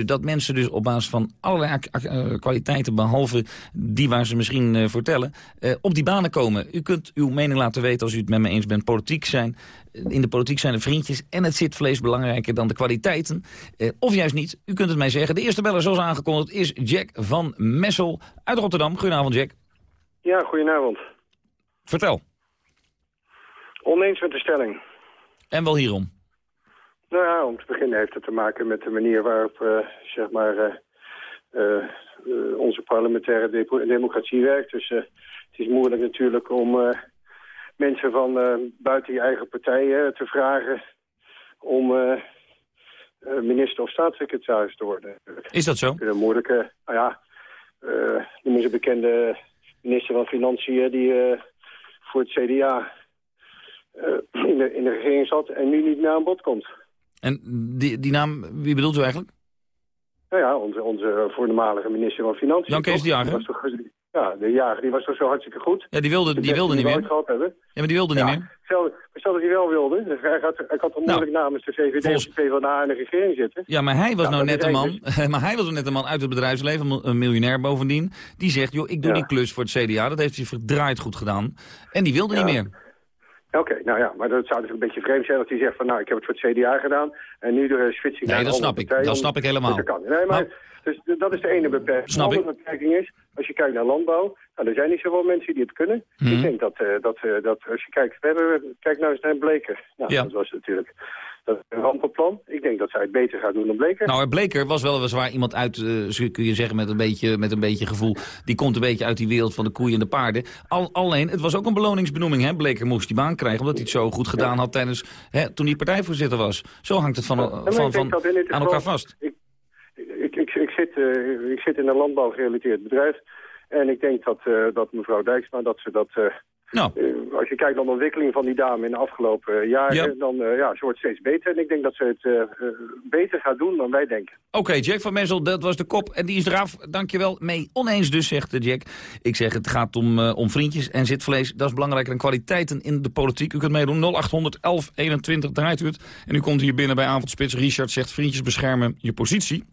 dat mensen dus op basis van allerlei kwaliteiten, behalve die waar ze misschien vertellen... op die banen komen. U kunt uw mening laten weten als u het met me eens bent. Politiek zijn, in de politiek zijn de vriendjes en het zitvlees belangrijker dan de kwaliteiten. Eh, of juist niet, u kunt het mij zeggen. De eerste beller, zoals aangekondigd, is Jack van Messel uit Rotterdam. Goedenavond, Jack. Ja, goedenavond. Vertel. Oneens met de stelling. En wel hierom? Nou ja, om te beginnen heeft het te maken met de manier waarop, uh, zeg maar, uh, uh, onze parlementaire de democratie werkt. Dus het is moeilijk natuurlijk om mensen van buiten je eigen partij uh, te vragen om uh, minister of staatssecretaris te worden. Is dat zo? Een moeilijke, nou ja, noem eens een bekende minister van Financiën die voor het CDA in, de, in de regering zat en nu niet meer aan bod komt. En die, die naam, wie bedoelt u eigenlijk? Nou ja, onze, onze voormalige minister van Financiën. Jan Kees? Ja, de jager die was toch zo hartstikke goed. Ja, die wilde, die wilde niet meer. Gehad hebben. Ja, maar die wilde niet meer. Stel, stel dat hij wel wilde. Dus hij, had, hij had onmiddellijk nou, namens de VVD volgens... de PvdA in de regering zitten. Ja, maar hij was nou, net een man. maar hij was nou net een man uit het bedrijfsleven, een miljonair bovendien. Die zegt, joh, ik doe die klus voor het CDA. Dat heeft hij verdraaid goed gedaan. En die wilde niet meer. Oké, nou ja, maar dat zou dus een beetje vreemd zijn dat hij zegt van nou, ik heb het voor het CDA gedaan en nu de switching nee, naar dat snap ik. Dat snap ik helemaal. Dat kan. Nee, maar, dus dat is de ene beperking. Snap de andere beperking is, als je kijkt naar landbouw, nou, er zijn niet zoveel mensen die het kunnen. Mhm. Ik denk dat, uh, dat, uh, dat als je kijkt, we hebben, kijk nou eens naar Bleker. Nou, ja. dat was natuurlijk dat een rampenplan. Ik denk dat zij het beter gaat doen dan Bleker. Nou, Bleker was wel zwaar iemand uit, uh, kun je zeggen, met een, beetje, met een beetje gevoel. Die komt een beetje uit die wereld van de koeien en de paarden. Al, alleen, het was ook een beloningsbenoeming. Hè? Bleker moest die baan krijgen, omdat hij het zo goed gedaan had tijdens, hè, toen hij partijvoorzitter was. Zo hangt het van, ja, van, van, aan elkaar vast. Ik, ik, ik, ik, zit, uh, ik zit in een landbouwgerelateerd bedrijf. En ik denk dat, uh, dat mevrouw Dijksma, dat ze dat... Uh, nou. als je kijkt naar de ontwikkeling van die dame in de afgelopen jaren, Ja. dan ja, ze wordt steeds beter. En ik denk dat ze het beter gaat doen dan wij denken. Oké, Jack van Messel, dat was de kop. En die is eraf. Dankjewel. Mee oneens dus, zegt Jack. Ik zeg, het gaat om, om vriendjes en zitvlees. Dat is belangrijker dan kwaliteiten in de politiek. U kunt meedoen. 0800 1121 draait u het. En u komt hier binnen bij Avondspits. Richard zegt, vriendjes beschermen je positie.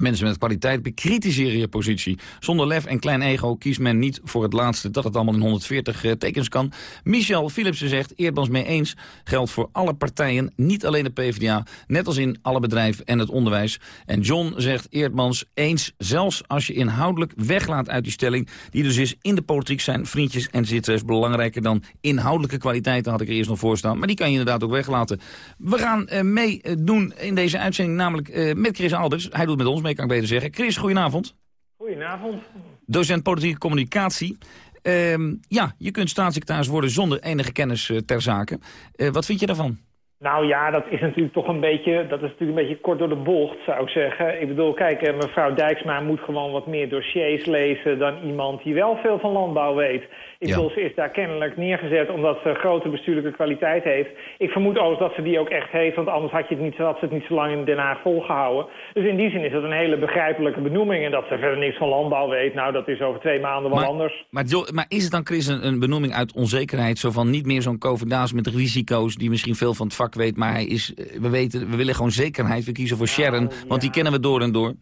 Mensen met kwaliteit bekritiseren je positie. Zonder lef en klein ego kiest men niet voor het laatste... dat het allemaal in 140 uh, tekens kan. Michel Philipsen zegt, Eerdmans mee eens... geldt voor alle partijen, niet alleen de PvdA... net als in alle bedrijven en het onderwijs. En John zegt, Eerdmans eens... zelfs als je inhoudelijk weglaat uit die stelling... die dus is in de politiek zijn vriendjes en zitten... is belangrijker dan inhoudelijke kwaliteiten... had ik er eerst nog voor staan. Maar die kan je inderdaad ook weglaten. We gaan uh, meedoen in deze uitzending... namelijk met Chris Alberts. Hij doet met ons mee kan ik beter zeggen. Chris, goedenavond. Goedenavond. Docent politieke communicatie. Um, ja, je kunt staatssecretaris worden zonder enige kennis uh, ter zake. Uh, wat vind je daarvan? Nou ja, dat is natuurlijk toch een beetje, dat is natuurlijk een beetje kort door de bocht, zou ik zeggen. Ik bedoel, kijk, eh, mevrouw Dijksma moet gewoon wat meer dossiers lezen dan iemand die wel veel van landbouw weet. Ja. ze is daar kennelijk neergezet omdat ze grote bestuurlijke kwaliteit heeft. Ik vermoed overigens dat ze die ook echt heeft, want anders had, je het niet, had ze het niet zo lang in Den Haag volgehouden. Dus in die zin is het een hele begrijpelijke benoeming. En dat ze verder niks van landbouw weet, nou, dat is over twee maanden wel anders. Maar, maar is het dan, Chris, een, een benoeming uit onzekerheid? Zo van niet meer zo'n Covendaas met risico's... die misschien veel van het vak weet, maar hij is, eh, we, weten, we willen gewoon zekerheid. We kiezen voor Sharon, want die kennen we door en door.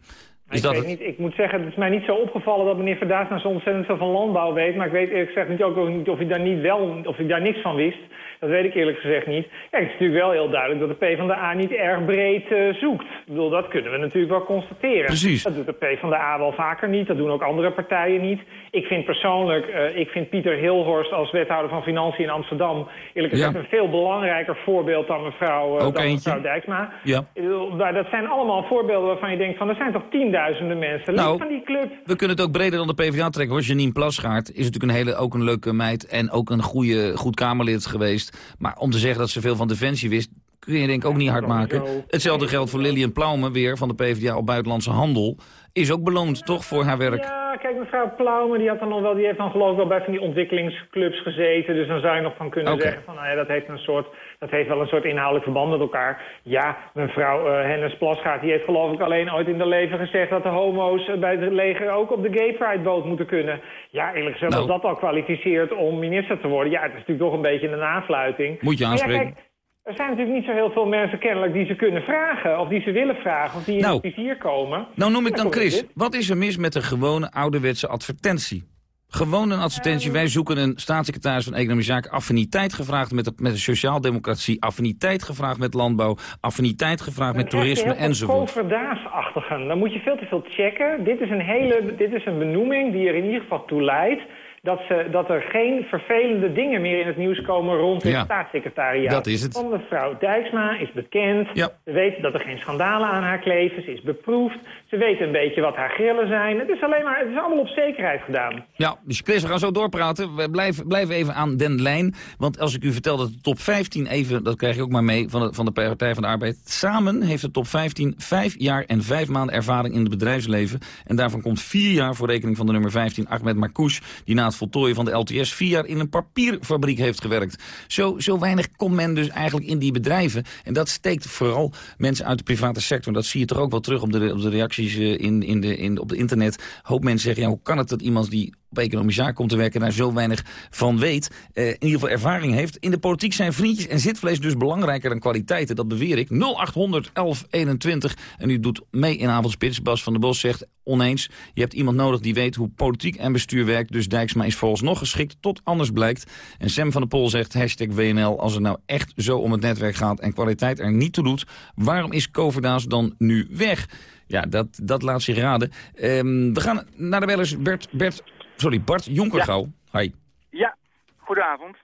Ik, dat weet het? niet, ik moet zeggen, het is mij niet zo opgevallen dat meneer Verdaas nou zo ontzettend veel van landbouw weet. Maar ik weet eerlijk gezegd niet, ook ook niet of hij daar niet wel, of hij daar niks van wist. Dat weet ik eerlijk gezegd niet. Het is natuurlijk wel heel duidelijk dat de PvdA niet erg breed eh, zoekt. Ik bedoel, dat kunnen we natuurlijk wel constateren. Precies. Dat doet de PvdA wel vaker niet, dat doen ook andere partijen niet. Ik vind persoonlijk, eh, ik vind Pieter Hilhorst als wethouder van Financiën in Amsterdam... eerlijk gezegd Ja. een veel belangrijker voorbeeld dan mevrouw, eh, Ook dan mevrouw Dijksma. Ja. Ik bedoel, maar dat zijn allemaal voorbeelden waarvan je denkt van... er zijn toch tienduizenden mensen lid Nou, van die club. We kunnen het ook breder dan de PvdA trekken hoor. Janine Plasgaard is natuurlijk een hele, ook een leuke meid... en ook een goede, goed Kamerlid geweest. Maar om te zeggen dat ze veel van Defensie wist... kun je denk ik ook niet hard maken. Hetzelfde geldt voor Lilian Plaume weer van de PvdA op Buitenlandse Handel. Is ook beloond, toch, voor haar werk? Ja, kijk, mevrouw Plaume, die, had dan nog wel, die heeft dan geloof ik wel bij van die ontwikkelingsclubs gezeten. Dus dan zou je nog van kunnen zeggen van, nou ja, dat heeft, een soort, dat heeft wel een soort inhoudelijk verband met elkaar. Ja, mevrouw eh Hennis Plasgaard, die heeft geloof ik alleen ooit in haar leven gezegd dat de homo's eh, bij het leger ook op de gay pride boot moeten kunnen. Ja, eerlijk gezegd, Nou. als dat al kwalificeert om minister te worden, ja, het is natuurlijk toch een beetje een aanfluiting. Moet je aanspreken. Er zijn natuurlijk niet zo heel veel mensen kennelijk die ze kunnen vragen, of die ze willen vragen, of die in Nou. het vizier komen. Nou noem ik dan Chris. Wat is er mis met een gewone ouderwetse advertentie? Gewoon een advertentie. Wij zoeken een staatssecretaris van Economische Zaken. Affiniteit gevraagd met de, met de sociaaldemocratie. Affiniteit gevraagd met landbouw. Affiniteit gevraagd met toerisme enzovoort. Coverdaas-achtigen. Dan moet je veel te veel checken. Dit is, een hele, dit is een benoeming die er in ieder geval toe leidt... Dat, ze, dat er geen vervelende dingen meer in het nieuws komen rond het Ja, staatssecretariaat. dat is het. Want mevrouw Dijksma is bekend. Ze weet dat er geen schandalen aan haar kleven. Ze is beproefd. Ze weet een beetje wat haar grillen zijn. Het is, alleen maar, het is allemaal op zekerheid gedaan. Ja, dus Chris, we gaan zo doorpraten. We blijven, blijven even aan den lijn. Want als ik u vertel dat de top 15 even, dat krijg je ook maar mee van de, van de Partij van de Arbeid. Samen heeft de top 15 vijf jaar en vijf maanden ervaring in het bedrijfsleven. En daarvan komt vier jaar voor rekening van de nummer 15, Ahmed Marcouch. Die na het voltooien van de LTS vier jaar in een papierfabriek heeft gewerkt. Zo, zo weinig komt men dus eigenlijk in die bedrijven. En dat steekt vooral mensen uit de private sector. Dat zie je toch ook wel terug op de, op de eh, in, in de, in, op het internet. Hoop mensen zeggen, hoe kan het dat iemand die op economische zaken komt te werken... daar zo weinig van weet, eh, in ieder geval ervaring heeft. In de politiek zijn vriendjes en zitvlees dus belangrijker dan kwaliteiten. Dat beweer ik. 0800 1121. En u doet mee in Avondspits. Bas van der Bos zegt oneens. Je hebt iemand nodig die weet hoe politiek en bestuur werkt. Dus Dijksma is nog geschikt tot anders blijkt. En Sam van der Pol zegt hashtag WNL. Als het nou echt zo om het netwerk gaat en kwaliteit er niet toe doet... waarom is Coverdaas dan nu weg? Ja, dat, dat laat zich raden. Ehm, we gaan naar de bellers. Bert, Bert, sorry, Bart Jonkergouw. Hi. Ja, goedenavond.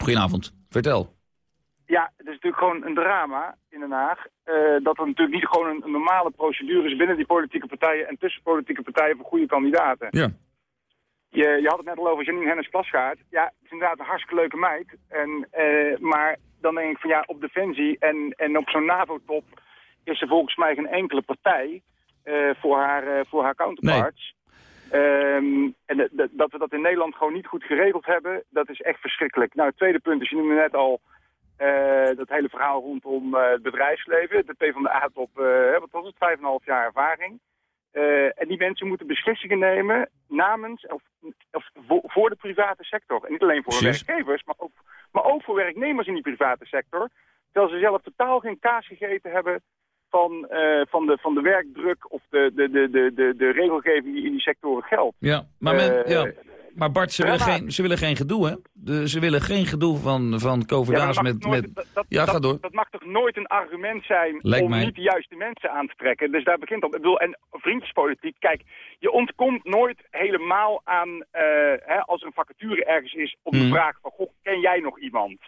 Goedenavond. Vertel. Ja, het is natuurlijk gewoon een drama in Den Haag. eh, dat er natuurlijk niet gewoon een, een normale procedure is binnen die politieke partijen en tussen politieke partijen voor goede kandidaten. Ja. Je, je had het net al over Janine Hennis Plasgaard. Ja, het is inderdaad een hartstikke leuke meid. En, eh, maar dan denk ik van ja, op Defensie en, en op zo'n NAVO-top is er volgens mij geen enkele partij eh, voor, haar, eh, voor haar counterparts. Ehm, en dat we dat in Nederland gewoon niet goed geregeld hebben, dat is echt verschrikkelijk. Nou, het tweede punt is, je noemde net al eh, dat hele verhaal rondom het bedrijfsleven. De PvdA-top, eh wat was het, vijf en een half jaar ervaring. En die mensen moeten beslissingen nemen namens of, of voor, de private sector. En niet alleen voor werkgevers, maar ook, maar ook voor werknemers in die private sector. Terwijl ze zelf totaal geen kaas gegeten hebben van, eh, van, de, van de werkdruk of de, de, de, de, de, regelgeving die in die sectoren geldt. Ja, maar, men, Eh, ja. maar Bart, ze willen, geen, ze willen geen gedoe, hè? De, ze willen geen gedoe van, van Coverdaas met... nooit- met... dat- dat- ja, ga door. Dat mag toch nooit een argument zijn Lijkt om mij. niet de juiste mensen aan te trekken. Dus daar begint op. Ik bedoel, en vriendjespolitiek, kijk, je ontkomt nooit helemaal aan, eh, hè, als er een vacature ergens is, op de Hmm. vraag van, goh, ken jij nog iemand?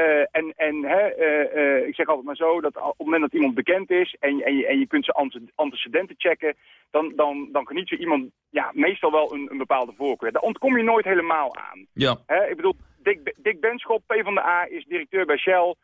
Eh, en en hè, eh, eh, ik zeg altijd maar zo, dat op het moment dat iemand bekend is en, je- en, je, en je kunt zijn ante- antecedenten checken, dan, dan, dan geniet je iemand ja, meestal wel een, een bepaalde voorkeur. Daar ontkom je nooit helemaal aan. Ja. Hè, ik bedoel, Dick, Dick Benschop, PvdA, is directeur bij Shell.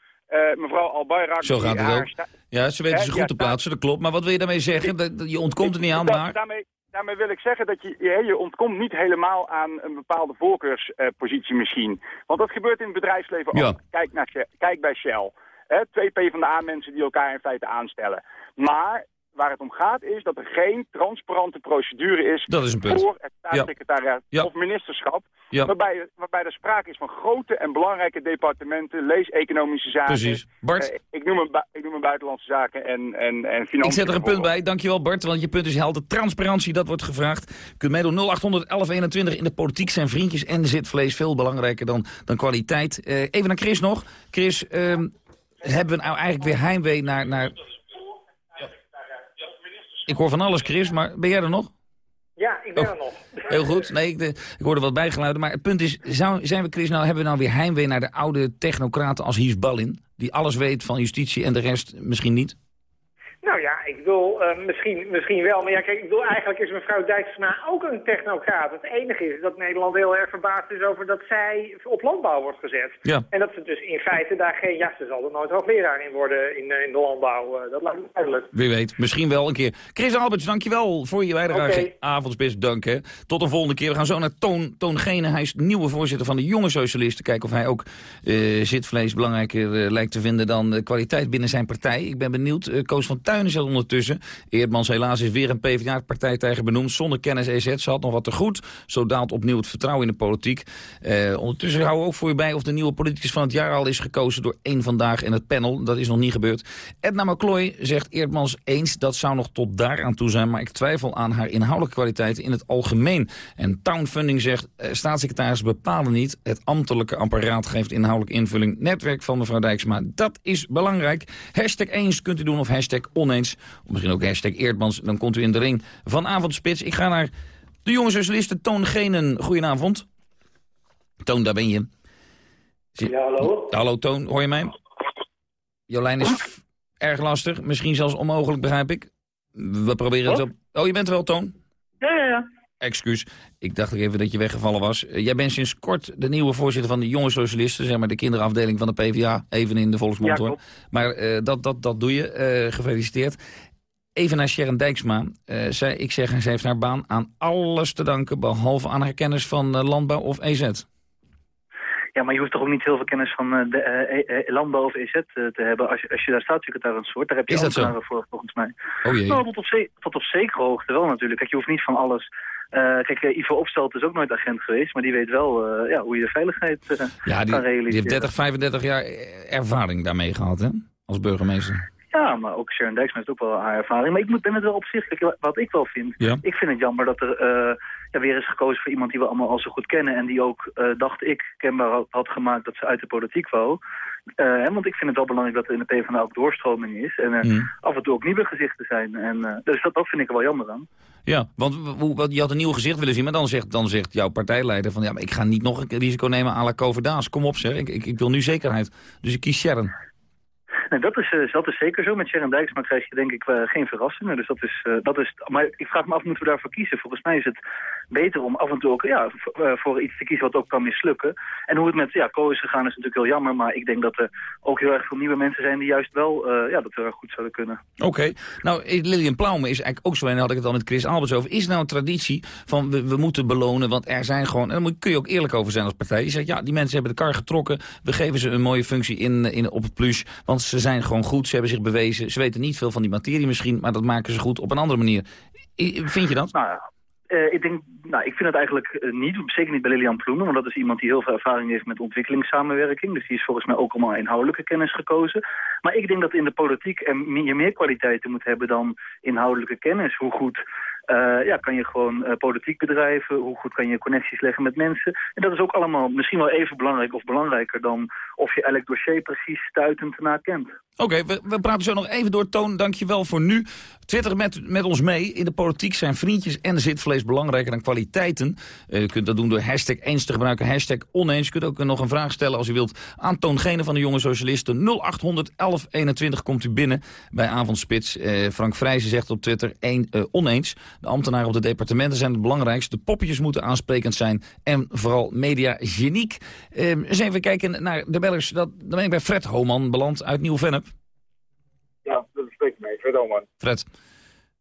mevrouw Albayrak... Zo gaat het ook. Ja, ze weten ze ja, goed te plaatsen, dat klopt. Maar wat wil je daarmee zeggen? Je ontkomt er niet aan, maar... Daarmee, daarmee wil ik zeggen dat je, je, je ontkomt niet helemaal aan een bepaalde voorkeurspositie misschien. Want dat gebeurt in het bedrijfsleven Ja. ook. Kijk, naar, Shell- kijk bij Shell. Hè, twee PvdA-mensen die elkaar in feite aanstellen. Maar waar het om gaat is dat er geen transparante procedure is... Dat is een punt. voor het staatssecretariaat Ja. of ministerschap... Ja. Waarbij, waarbij er sprake is van grote en belangrijke departementen... lees economische zaken. Precies. Bart? Eh, ik, noem ik een buitenlandse zaken en, en, en financiën. Ik zet er een punt bij. Dankjewel Bart, want je punt is helder. Transparantie, dat wordt gevraagd. Je kunt meedoen 0800 1121. In de politiek zijn vriendjes en zitvlees veel belangrijker dan, dan kwaliteit. Eh, even naar Chris nog. Chris, ehm, hebben we nou eigenlijk weer heimwee naar... naar... Ik hoor van alles, Chris, maar ben jij er nog? Ja, ik ben Oh. er nog. Heel goed. Nee, ik, ik hoorde wat bijgeluiden. Maar het punt is, zou, zijn we, Chris, nou, hebben we nou weer heimwee naar de oude technocraten als Hies Ballin? Die alles weet van justitie en de rest misschien niet? Nou ja, ik bedoel, eh, misschien, misschien wel. Maar ja, kijk, ik bedoel, eigenlijk is mevrouw Dijksma ook een technocraat. Het enige is dat Nederland heel erg verbaasd is over dat zij op landbouw wordt gezet. Ja. En dat ze dus in feite daar geen... Ja, ze zal er nooit hoogleraar in worden in, eh, in de landbouw. eh, dat lijkt me duidelijk. Wie weet, misschien wel een keer. Chris Alberts, dankjewel voor je bijdrage. Oké. Avondspits, dank hè. Tot een volgende keer. We gaan zo naar Toon, Toon Gene. Hij is nieuwe voorzitter van de Jonge Socialisten. Kijken of hij ook zitvlees belangrijker lijkt te vinden dan de kwaliteit binnen zijn partij. Ik ben benieuwd. Koos van Zat ondertussen. Eerdmans helaas is weer een PvdA-partijtijger benoemd. Zonder kennis EZ. Ze had nog wat te goed. Zo daalt opnieuw het vertrouwen in de politiek. Eh, ondertussen houden we ook voor je bij of de nieuwe politicus van het jaar al is gekozen door één vandaag in het panel. Dat is nog niet gebeurd. Edna McCloy zegt Eerdmans eens dat zou nog tot daar aan toe zijn. Maar ik twijfel aan haar inhoudelijke kwaliteiten in het algemeen. En Townfunding zegt eh, staatssecretaris bepalen niet. Het ambtelijke apparaat geeft inhoudelijke invulling. Netwerk van mevrouw Dijksma, dat is belangrijk. Hashtag eens kunt u doen of hashtag oneens. Of misschien ook hashtag Eerdmans. Dan komt u in de ring van Avondspits. Ik ga naar de jonge socialisten Toon Genen. Goedenavond. Toon, daar ben je. Ja, hallo? Hallo Toon, hoor je mij? Jolijn is erg lastig, misschien zelfs onmogelijk, begrijp ik. We proberen het op... Oh, je bent er wel, Toon? Ja, ja, ja. Excuus, ik dacht even dat je weggevallen was. Eh, jij bent sinds kort de nieuwe voorzitter van de jonge socialisten... zeg maar de kinderafdeling van de PvdA, even in de volksmond Ja, hoor. Maar eh, dat, dat, dat doe je, Eh, gefeliciteerd. Even naar Sharon Dijksma. Eh, zij, ik zeg, zij heeft haar baan aan alles te danken... behalve aan haar kennis van landbouw of EZ. Ja, maar je hoeft toch ook niet heel veel kennis van de, eh, eh, landbouw of EZ te hebben als je, als je daar staatssecretaris wordt. Daar heb je ambtenaren voor, volgens mij. Oh jee. Nou, tot op, ze- tot op zekere hoogte wel natuurlijk. Kijk, je hoeft niet van alles... eh, kijk, eh, Ivo Opstelt is ook nooit agent geweest, maar die weet wel eh, ja, hoe je de veiligheid Ja, die, kan die realiseren. heeft 30, 35 jaar ervaring daarmee gehad, hè? Als burgemeester. Ja, maar ook Sharon Dijksma heeft ook wel haar ervaring. Maar ik moet, ben het wel op zich, kijk, wat ik wel vind. Ja. Ik vind het jammer dat er ja, weer is gekozen voor iemand die we allemaal al zo goed kennen. En die ook, dacht ik, kenbaar had gemaakt dat ze uit de politiek wou. Eh, want ik vind het wel belangrijk dat er in de PvdA ook doorstroming is. En Hmm. af en toe ook nieuwe gezichten zijn. En, eh, dus dat, dat vind ik er wel jammer aan. Ja, want je had een nieuw gezicht willen zien, maar dan zegt, dan zegt jouw partijleider van... ja, maar ik ga niet nog een risico nemen à la Coverdaas. Kom op zeg, ik, ik, ik wil nu zekerheid. Dus ik kies Sharon. Nee, dat, is, eh, dat is zeker zo. Met Sharon Dijksma krijg je denk ik geen verrassingen. Dus dat is, dat is, maar ik vraag me af, moeten we daarvoor kiezen? Volgens mij is het beter om af en toe ook ja, eh, voor iets te kiezen wat ook kan mislukken. En hoe het met ja, Co is gegaan is natuurlijk heel jammer. Maar ik denk dat er ook heel erg veel nieuwe mensen zijn die juist wel eh, ja, dat heel erg goed zouden kunnen. Oké. Nou, eh, Lilian Plaume is eigenlijk ook zo, en had ik het al met Chris Alberts over. Is nou een traditie van we, we moeten belonen, want er zijn gewoon... en daar moet- kun je ook eerlijk over zijn als partij. Je zegt, ja, die mensen hebben de kar getrokken. We geven ze een mooie functie in, in, op het plus. Want ze zijn gewoon goed, ze hebben zich bewezen. Ze weten niet veel van die materie misschien, maar dat maken ze goed op een andere manier. Vind je dat? Nou ja, eh, ik, denk, nou, ik vind het eigenlijk eh, niet, zeker niet bij Lilian Ploemen, want dat is iemand die heel veel ervaring heeft met ontwikkelingssamenwerking. Dus die is volgens mij ook allemaal inhoudelijke kennis gekozen. Maar ik denk dat in de politiek je meer kwaliteiten moet hebben dan inhoudelijke kennis. Hoe goed eh, ja, kan je gewoon eh, politiek bedrijven, hoe goed kan je connecties leggen met mensen. En dat is ook allemaal misschien wel even belangrijk of belangrijker dan of je elk dossier precies stuitend na kent. Oké, we, we praten zo nog even door. Toon, dankjewel voor nu. Twitter met, met ons mee. In de politiek zijn vriendjes en zitvlees belangrijker dan kwaliteiten. Eh, u kunt dat doen door hashtag eens te gebruiken, hashtag oneens. U kunt ook nog een vraag stellen als u wilt aan Toon Gene van de Jonge Socialisten. 0800 1121 komt u binnen bij Avondspits. Frank Vrijzen zegt op Twitter eh, oneens. De ambtenaren op de departementen zijn het belangrijkste. De poppetjes moeten aansprekend zijn. En vooral mediageniek. Um, eens even kijken naar de bellers. Dat, dan ben ik bij Fred Homan beland uit Nieuw-Vennep. Ja, dat spreek ik mee. Fred Homan. Fred,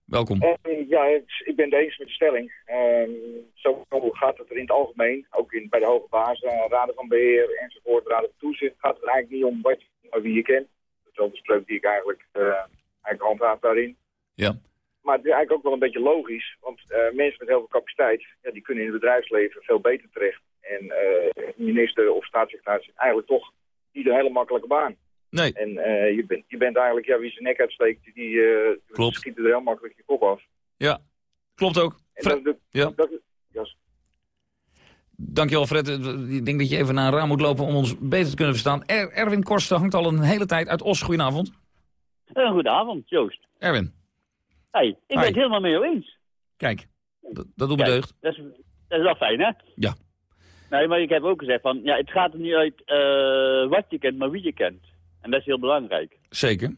welkom. Uh, ja, het, ik ben het eens met de stelling. Uh, zo gaat het er in het algemeen, ook in, bij de hoge baas, uh, raden van beheer enzovoort, raden van toezicht, gaat het er eigenlijk niet om wat, maar wie je kent. Dat is wel de spreuk die ik eigenlijk, uh, eigenlijk handhaaf daarin. Ja. Maar het is eigenlijk ook wel een beetje logisch, want mensen met heel veel capaciteit, ja, die kunnen in het bedrijfsleven veel beter terecht. En minister of staatssecretaris is eigenlijk toch niet een hele makkelijke baan. Nee. En uh, je, bent, je bent eigenlijk, ja, wie zijn nek uitsteekt, die uh, Klopt. schiet er heel makkelijk je kop af. Ja, klopt ook. Fred, dat, ja. Dat, yes. Dankjewel Fred. Ik denk dat je even naar een raam moet lopen om ons beter te kunnen verstaan. Er Erwin Korsten hangt al een hele tijd uit Os. Goedenavond. Uh, goedenavond, Joost. Erwin. Hey, ik ben het helemaal mee eens. Kijk, dat, dat doet me deugd. Dat is, dat is wel fijn, hè? Ja. Nee, maar ik heb ook gezegd van, ja, het gaat er niet uit uh, wat je kent, maar wie je kent. En dat is heel belangrijk. Zeker.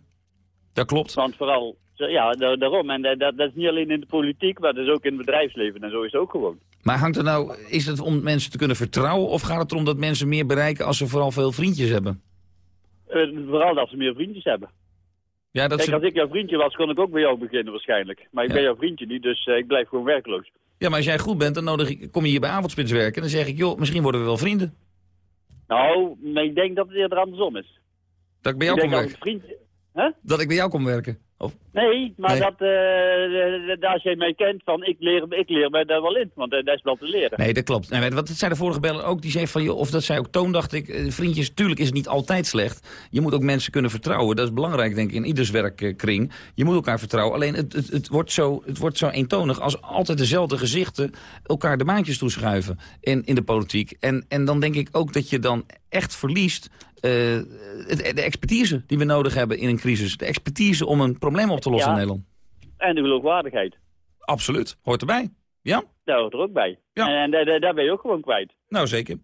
Dat klopt. Want vooral, ja, daarom. En dat, dat is niet alleen in de politiek, maar dat is ook in het bedrijfsleven. En zo is het ook gewoon. Maar hangt er nou, is het om mensen te kunnen vertrouwen... of gaat het erom dat mensen meer bereiken als ze vooral veel vriendjes hebben? Uh, vooral dat ze meer vriendjes hebben. Ja, dat Kijk, als ik jouw vriendje was, kon ik ook bij jou beginnen waarschijnlijk. Maar ik Ja. ben jouw vriendje niet, dus uh, ik blijf gewoon werkloos. Ja, maar als jij goed bent, dan nodig ik, kom je hier bij avondspits werken... en dan zeg ik, joh, misschien worden we wel vrienden. Nou, maar ik denk dat het eerder andersom is. Dat ik bij ik jou kom werken. vriendje... Huh? Dat ik bij jou kom werken. Of... Nee, maar Nee. dat uh, als jij mij kent van ik leer, ik leer mij daar wel in, want dat is wel te leren. Nee, dat klopt. Nee, wat dat zei de vorige beller ook. Die zei van, joh, of dat zei ook Toon, dacht ik. Vriendjes, tuurlijk is het niet altijd slecht. Je moet ook mensen kunnen vertrouwen. Dat is belangrijk, denk ik, in ieders werkkring. Je moet elkaar vertrouwen. Alleen, het, het, het, wordt zo, het wordt zo eentonig als altijd dezelfde gezichten elkaar de baantjes toeschuiven in, in de politiek. En, en dan denk ik ook dat je dan echt verliest de, de expertise die we nodig hebben in een crisis. De expertise om een probleem op te lossen Ja. in Nederland. En de geloofwaardigheid. Absoluut. Hoort erbij. Ja? Daar hoort er ook bij. Ja. En, en daar- daar- daar ben je ook gewoon kwijt. Nou, zeker.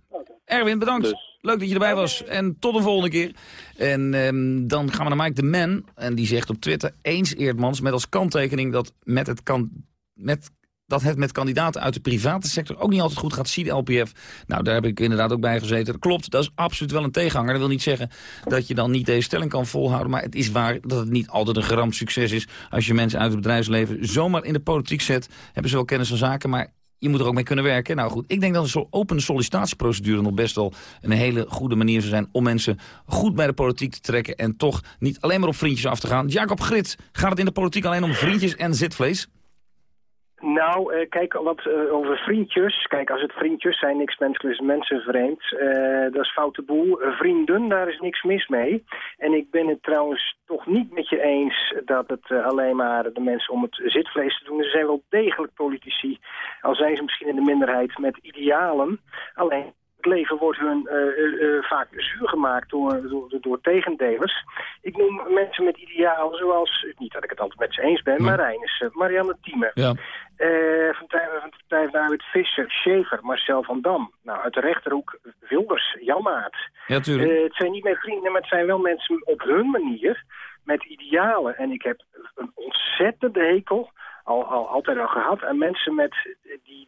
Erwin, bedankt. Dus. Leuk dat je erbij was. En tot de volgende keer. En ehm, dan gaan we naar Mike de Man. En die zegt op Twitter eens Eerdmans met als kanttekening dat, met het kan, met, dat het met kandidaten uit de private sector ook niet altijd goed gaat. Zie de LPF. Nou, daar heb ik inderdaad ook bij gezeten. Dat klopt, dat is absoluut wel een tegenhanger. Dat wil niet zeggen dat je dan niet deze stelling kan volhouden. Maar het is waar dat het niet altijd een geramd succes is. Als je mensen uit het bedrijfsleven zomaar in de politiek zet. Hebben ze wel kennis van zaken, maar je moet er ook mee kunnen werken. Nou goed, ik denk dat een open sollicitatieprocedure nog best wel een hele goede manier zou zijn om mensen goed bij de politiek te trekken en toch niet alleen maar op vriendjes af te gaan. Jacob Grit, gaat het in de politiek alleen om vriendjes en zitvlees? Nou, eh, kijk, wat eh, over vriendjes. Kijk, als het vriendjes zijn, niks menselijks, mensenvreemd. eh dat is foute boel. Vrienden, daar is niks mis mee. En ik ben het trouwens toch niet met je eens dat het alleen maar de mensen om het zitvlees te doen. Er zijn wel degelijk politici, al zijn ze misschien in de minderheid, met idealen. Alleen leven wordt hun eh, eh, eh, vaak zuur gemaakt door, door, door tegendelers. Ik noem mensen met idealen zoals, niet dat ik het altijd met ze eens ben, maar Reinissen, Marianne Thieme. Ja. Eh, van de Partij van de Arbeid Visser, Schaefer, Marcel van Dam. Nou, uit de rechterhoek Wilders, Janmaat. Ja, tuurlijk. Eh, het zijn niet meer vrienden, maar het zijn wel mensen op hun manier met idealen. En ik heb een ontzettende hekel, al, al altijd al gehad, aan mensen met,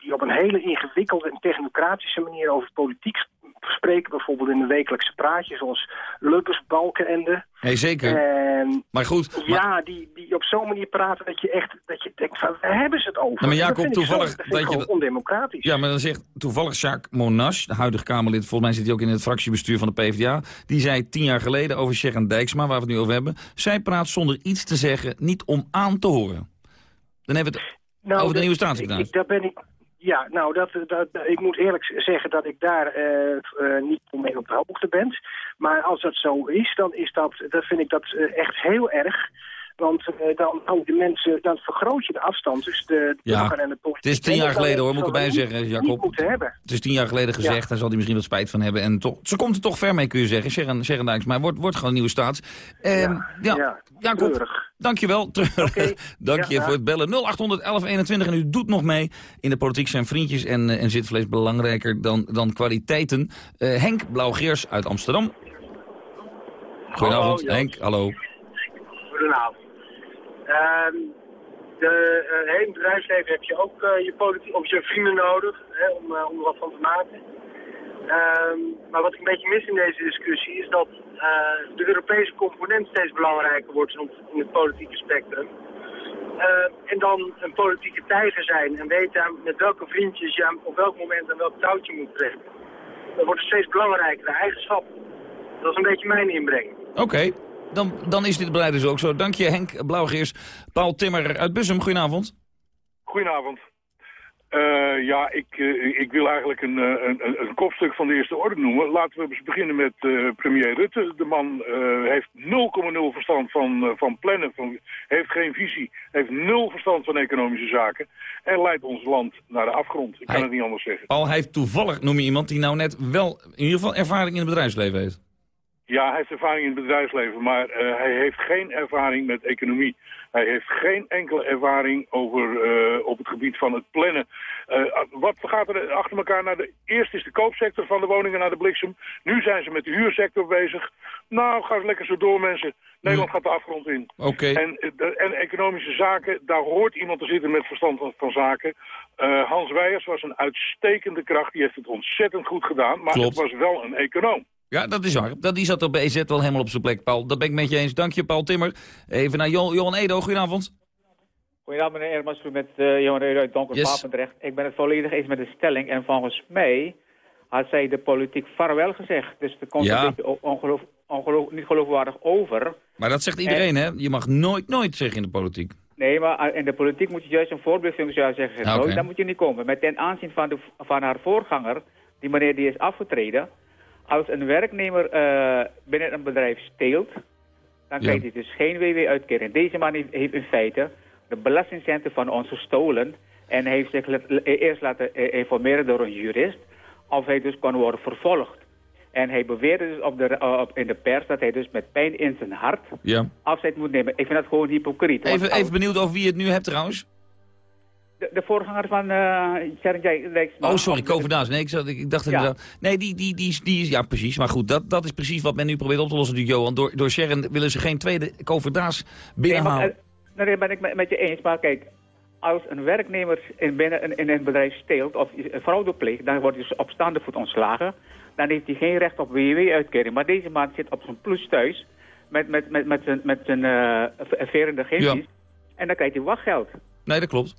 die, op een hele ingewikkelde en technocratische manier over politiek spreken. Bijvoorbeeld in de wekelijkse praatjes, zoals Lubbers, Balkenende. Nee, zeker. En Maar goed, maar, ja, die, die op zo'n manier praten dat je echt dat je denkt van waar hebben ze het over? Nou, maar Jacob, zo- toevallig dat je ondemocratisch. ja, maar dan zegt toevallig Jacques Monash, de huidige Kamerlid, volgens mij zit hij ook in het fractiebestuur van de PvdA, die zei tien jaar geleden over Sharon Dijksma, waar we het nu over hebben, zij praat zonder iets te zeggen, niet om aan te horen. Dan hebben we het Nou, over de nieuwe staatssecretaris. Ik, ik, daar ben ik, ja, nou, dat, dat, ik moet eerlijk zeggen dat ik daar eh, eh, niet mee op de hoogte ben. Maar als dat zo is, dan, is dat, dan vind ik dat eh, echt heel erg. Want eh, dan, hou je mensen, dan vergroot je de afstand tussen de Ja, burger en de politiek. het is tien En jaar geleden hoor, moet ik erbij zeggen, Jacob. Het is tien jaar geleden gezegd, daar zal hij misschien wat spijt van hebben. En toch, ze komt er toch ver mee, kun je zeggen. Sharon, Sharon Dijksma wordt, wordt gewoon een nieuwe staats. Ehm, ja, ja, Jacob, treurig. dankjewel. Dank je Ja, voor het bellen. 0800 1121 en u doet nog mee. In de politiek zijn vriendjes en, eh, en zitvlees belangrijker dan, dan kwaliteiten. Eh, Henk Blauwgeers uit Amsterdam. Goedenavond, Hallo, Henk. Hallo. Goedenavond. Ehm, de, uh, hele bedrijfsleven heb je ook uh, je, politiek, of je vrienden nodig hè, om, uh, om er wat van te maken. Ehm, maar wat ik een beetje mis in deze discussie is dat de Europese component steeds belangrijker wordt in, het politieke spectrum. en dan een politieke tijger zijn en weten met welke vriendjes je op welk moment en welk touwtje moet trekken. Dat wordt steeds belangrijker, de eigenschap. Dat is een beetje mijn inbreng. Oké, dan, dan is dit beleid dus ook zo. Dank je Henk Blauwgeers. Paul Timmer uit Bussum, goedenavond. Goedenavond. Uh, ja, ik, uh, ik wil eigenlijk een, een, een, kopstuk van de eerste orde noemen. Laten we eens beginnen met uh, premier Rutte. De man heeft 0,0 verstand van, van plannen, van, heeft geen visie, heeft nul verstand van economische zaken en leidt ons land naar de afgrond. Ik kan het niet anders zeggen. Paul, hij heeft toevallig, noem je iemand die nou net wel in ieder geval ervaring in het bedrijfsleven heeft. Ja, hij heeft ervaring in het bedrijfsleven, maar uh, hij heeft geen ervaring met economie. Hij heeft geen enkele ervaring over, uh, op het gebied van het plannen. Uh, wat gaat er achter elkaar naar de... Eerst is de koopsector van de woningen naar de bliksem. Nu zijn ze met de huursector bezig. Nou, ga lekker zo door, mensen. Nederland gaat de afgrond in. Oké. En, en economische zaken, daar hoort iemand te zitten met verstand van, van zaken. Hans Weijers was een uitstekende kracht. Die heeft het ontzettend goed gedaan. Maar Klopt. het was wel een econoom. Ja, dat is waar. Dat, die zat op EZ wel helemaal op zijn plek, Paul. Dat ben ik met je eens. Dank je, Paul Timmer. Even naar jo Johan Edo. Goedenavond. Goedenavond, meneer Ermas. Met uh, Johan Edo uit Donker Yes. Ik ben het volledig eens met de stelling. En volgens mij had zij de politiek vaarwel gezegd. Dus er komt Ja. een beetje ongeloof, ongeloof, niet geloofwaardig over. Maar dat zegt iedereen, hè? Je mag nooit, nooit zeggen in de politiek. Nee, maar in de politiek moet je juist een voorbeeldfunctie zeggen. Ah. Nooit, Daar moet je niet komen. Met ten aanzien van, de, van haar voorganger, die meneer die is afgetreden. Als een werknemer eh, binnen een bedrijf steelt, dan krijgt hij dus geen WW-uitkering. Deze man heeft, in feite de belastingcenten van ons gestolen en heeft zich eerst laten eh, informeren door een jurist of hij dus kon worden vervolgd. En hij beweerde dus op de, eh, op, in de pers dat hij dus met pijn in zijn hart Ja. afscheid moet nemen. Ik vind dat gewoon hypocriet. Even, even benieuwd over wie je het nu hebt trouwens. De, de voorganger van uh, Sharon. Oh, sorry, Koverdaas. Nee, ik, zat- ik, dacht Ja. inderdaad... Nee, die, die, die, is- die is... Ja, precies. Maar goed, dat, dat is precies wat men nu probeert op te lossen natuurlijk, Johan. Door, door Sharon willen ze geen tweede Koverdaas binnenhalen. Nee, maar, eh, ben ik met, je eens. Maar kijk, als een werknemer in, binnen een, in een bedrijf steelt of fraude pleegt, dan wordt hij dus op staande voet ontslagen. Dan heeft hij geen recht op WW-uitkering. Maar deze man zit op zijn plus thuis met, met, met, met zijn, met zijn uh, verende gimpies. En dan krijgt hij wachtgeld. Nee, dat klopt.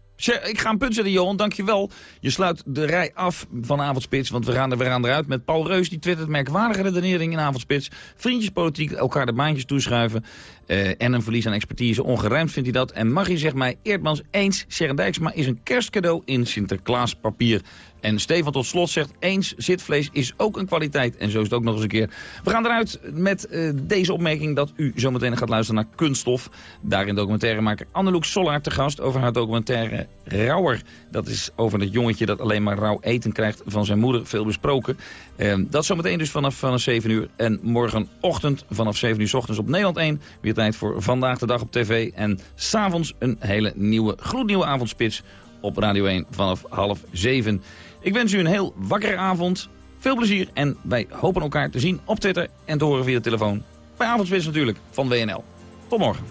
Ik ga een punt zetten, Johan. Dankjewel. Je sluit de rij af van Avondspits, want we gaan, er, we gaan eruit met Paul Reus. Die twittert merkwaardige redenering in Avondspits. Vriendjespolitiek, elkaar de baantjes toeschuiven. eh, en een verlies aan expertise. Ongeruimd vindt hij dat. En Maggie zegt mij, Eerdmans eens, Sharon Dijksma is een kerstcadeau in Sinterklaaspapier. En Stefan tot slot zegt, eens, zitvlees is ook een kwaliteit. En zo is het ook nog eens een keer. We gaan eruit met eh, deze opmerking dat u zometeen gaat luisteren naar Kunststof. Daarin documentairemaker Anneloek Sollaar te gast over haar documentaire Rauwer. Dat is over dat jongetje dat alleen maar rauw eten krijgt van zijn moeder, veel besproken. Eh, dat zometeen dus vanaf, vanaf 7 uur. En morgenochtend vanaf 7 uur 's ochtends op Nederland 1. Weer tijd voor Vandaag de Dag op tv. En s'avonds een hele nieuwe, gloednieuwe avondspits op Radio 1 vanaf half 7. Ik wens u een heel wakkere avond. Veel plezier en wij hopen elkaar te zien op Twitter en te horen via de telefoon. Bij Avondspits natuurlijk van WNL. Tot morgen.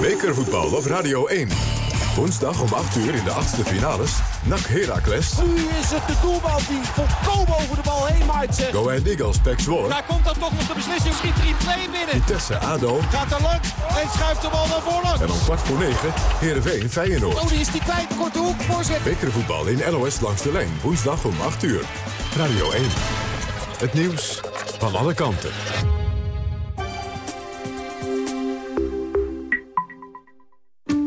Bekervoetbal op Radio 1. Woensdag om 8 uur in de achtste finales. NAC Heracles. Nu is het de doelbal die volkomen over de bal heen maait. Zeg. Go Ahead Eagles Pek Zwolle. Daar komt dan toch nog de beslissing. Schiet er in twee binnen. Vitesse ADO. Gaat er langs en schuift de bal naar voren. En om kwart voor negen Heerenveen Feyenoord. Oh, die is die kwijt. Korte hoek, voorzet. Bekervoetbal in LOS langs de lijn. Woensdag om 8 uur. Radio 1. Het nieuws van alle kanten.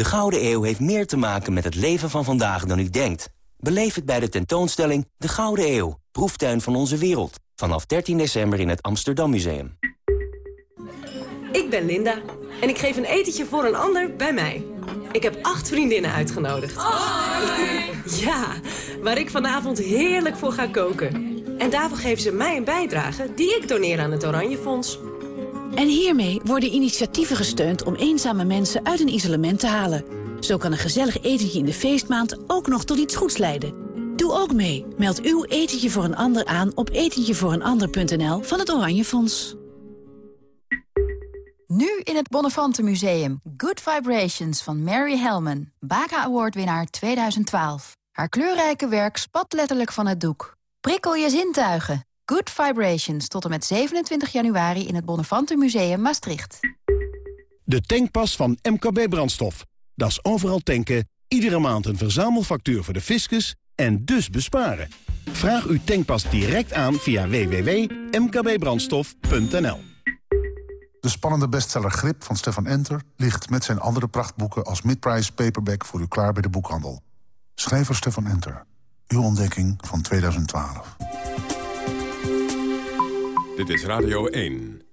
De Gouden Eeuw heeft meer te maken met het leven van vandaag dan u denkt. Beleef het bij de tentoonstelling De Gouden Eeuw, proeftuin van onze wereld. Vanaf 13 december in het Amsterdam Museum. Ik ben Linda en ik geef een etentje voor een ander bij mij. Ik heb acht vriendinnen uitgenodigd. Ja, waar ik vanavond heerlijk voor ga koken. En daarvoor geven ze mij een bijdrage die ik doneer aan het Oranje Fonds. En hiermee worden initiatieven gesteund om eenzame mensen uit een isolement te halen. Zo kan een gezellig etentje in de feestmaand ook nog tot iets goeds leiden. Doe ook mee. Meld uw etentje voor een ander aan op etentjevooreenander.nl van het Oranje Fonds. Nu in het Bonnefante Museum. Good Vibrations van Mary Hellman. Baca Award winnaar 2012. Haar kleurrijke werk spat letterlijk van het doek. Prikkel je zintuigen. Good Vibrations tot en met 27 januari in het Bonnefante Museum Maastricht. De tankpas van MKB Brandstof. Dat is overal tanken, iedere maand een verzamelfactuur voor de fiscus en dus besparen. Vraag uw tankpas direct aan via www.mkbbrandstof.nl. De spannende bestseller Grip van Stefan Enter ligt met zijn andere prachtboeken als midprice paperback voor u klaar bij de boekhandel. Schrijver Stefan Enter. Uw ontdekking van 2012. Dit is Radio 1.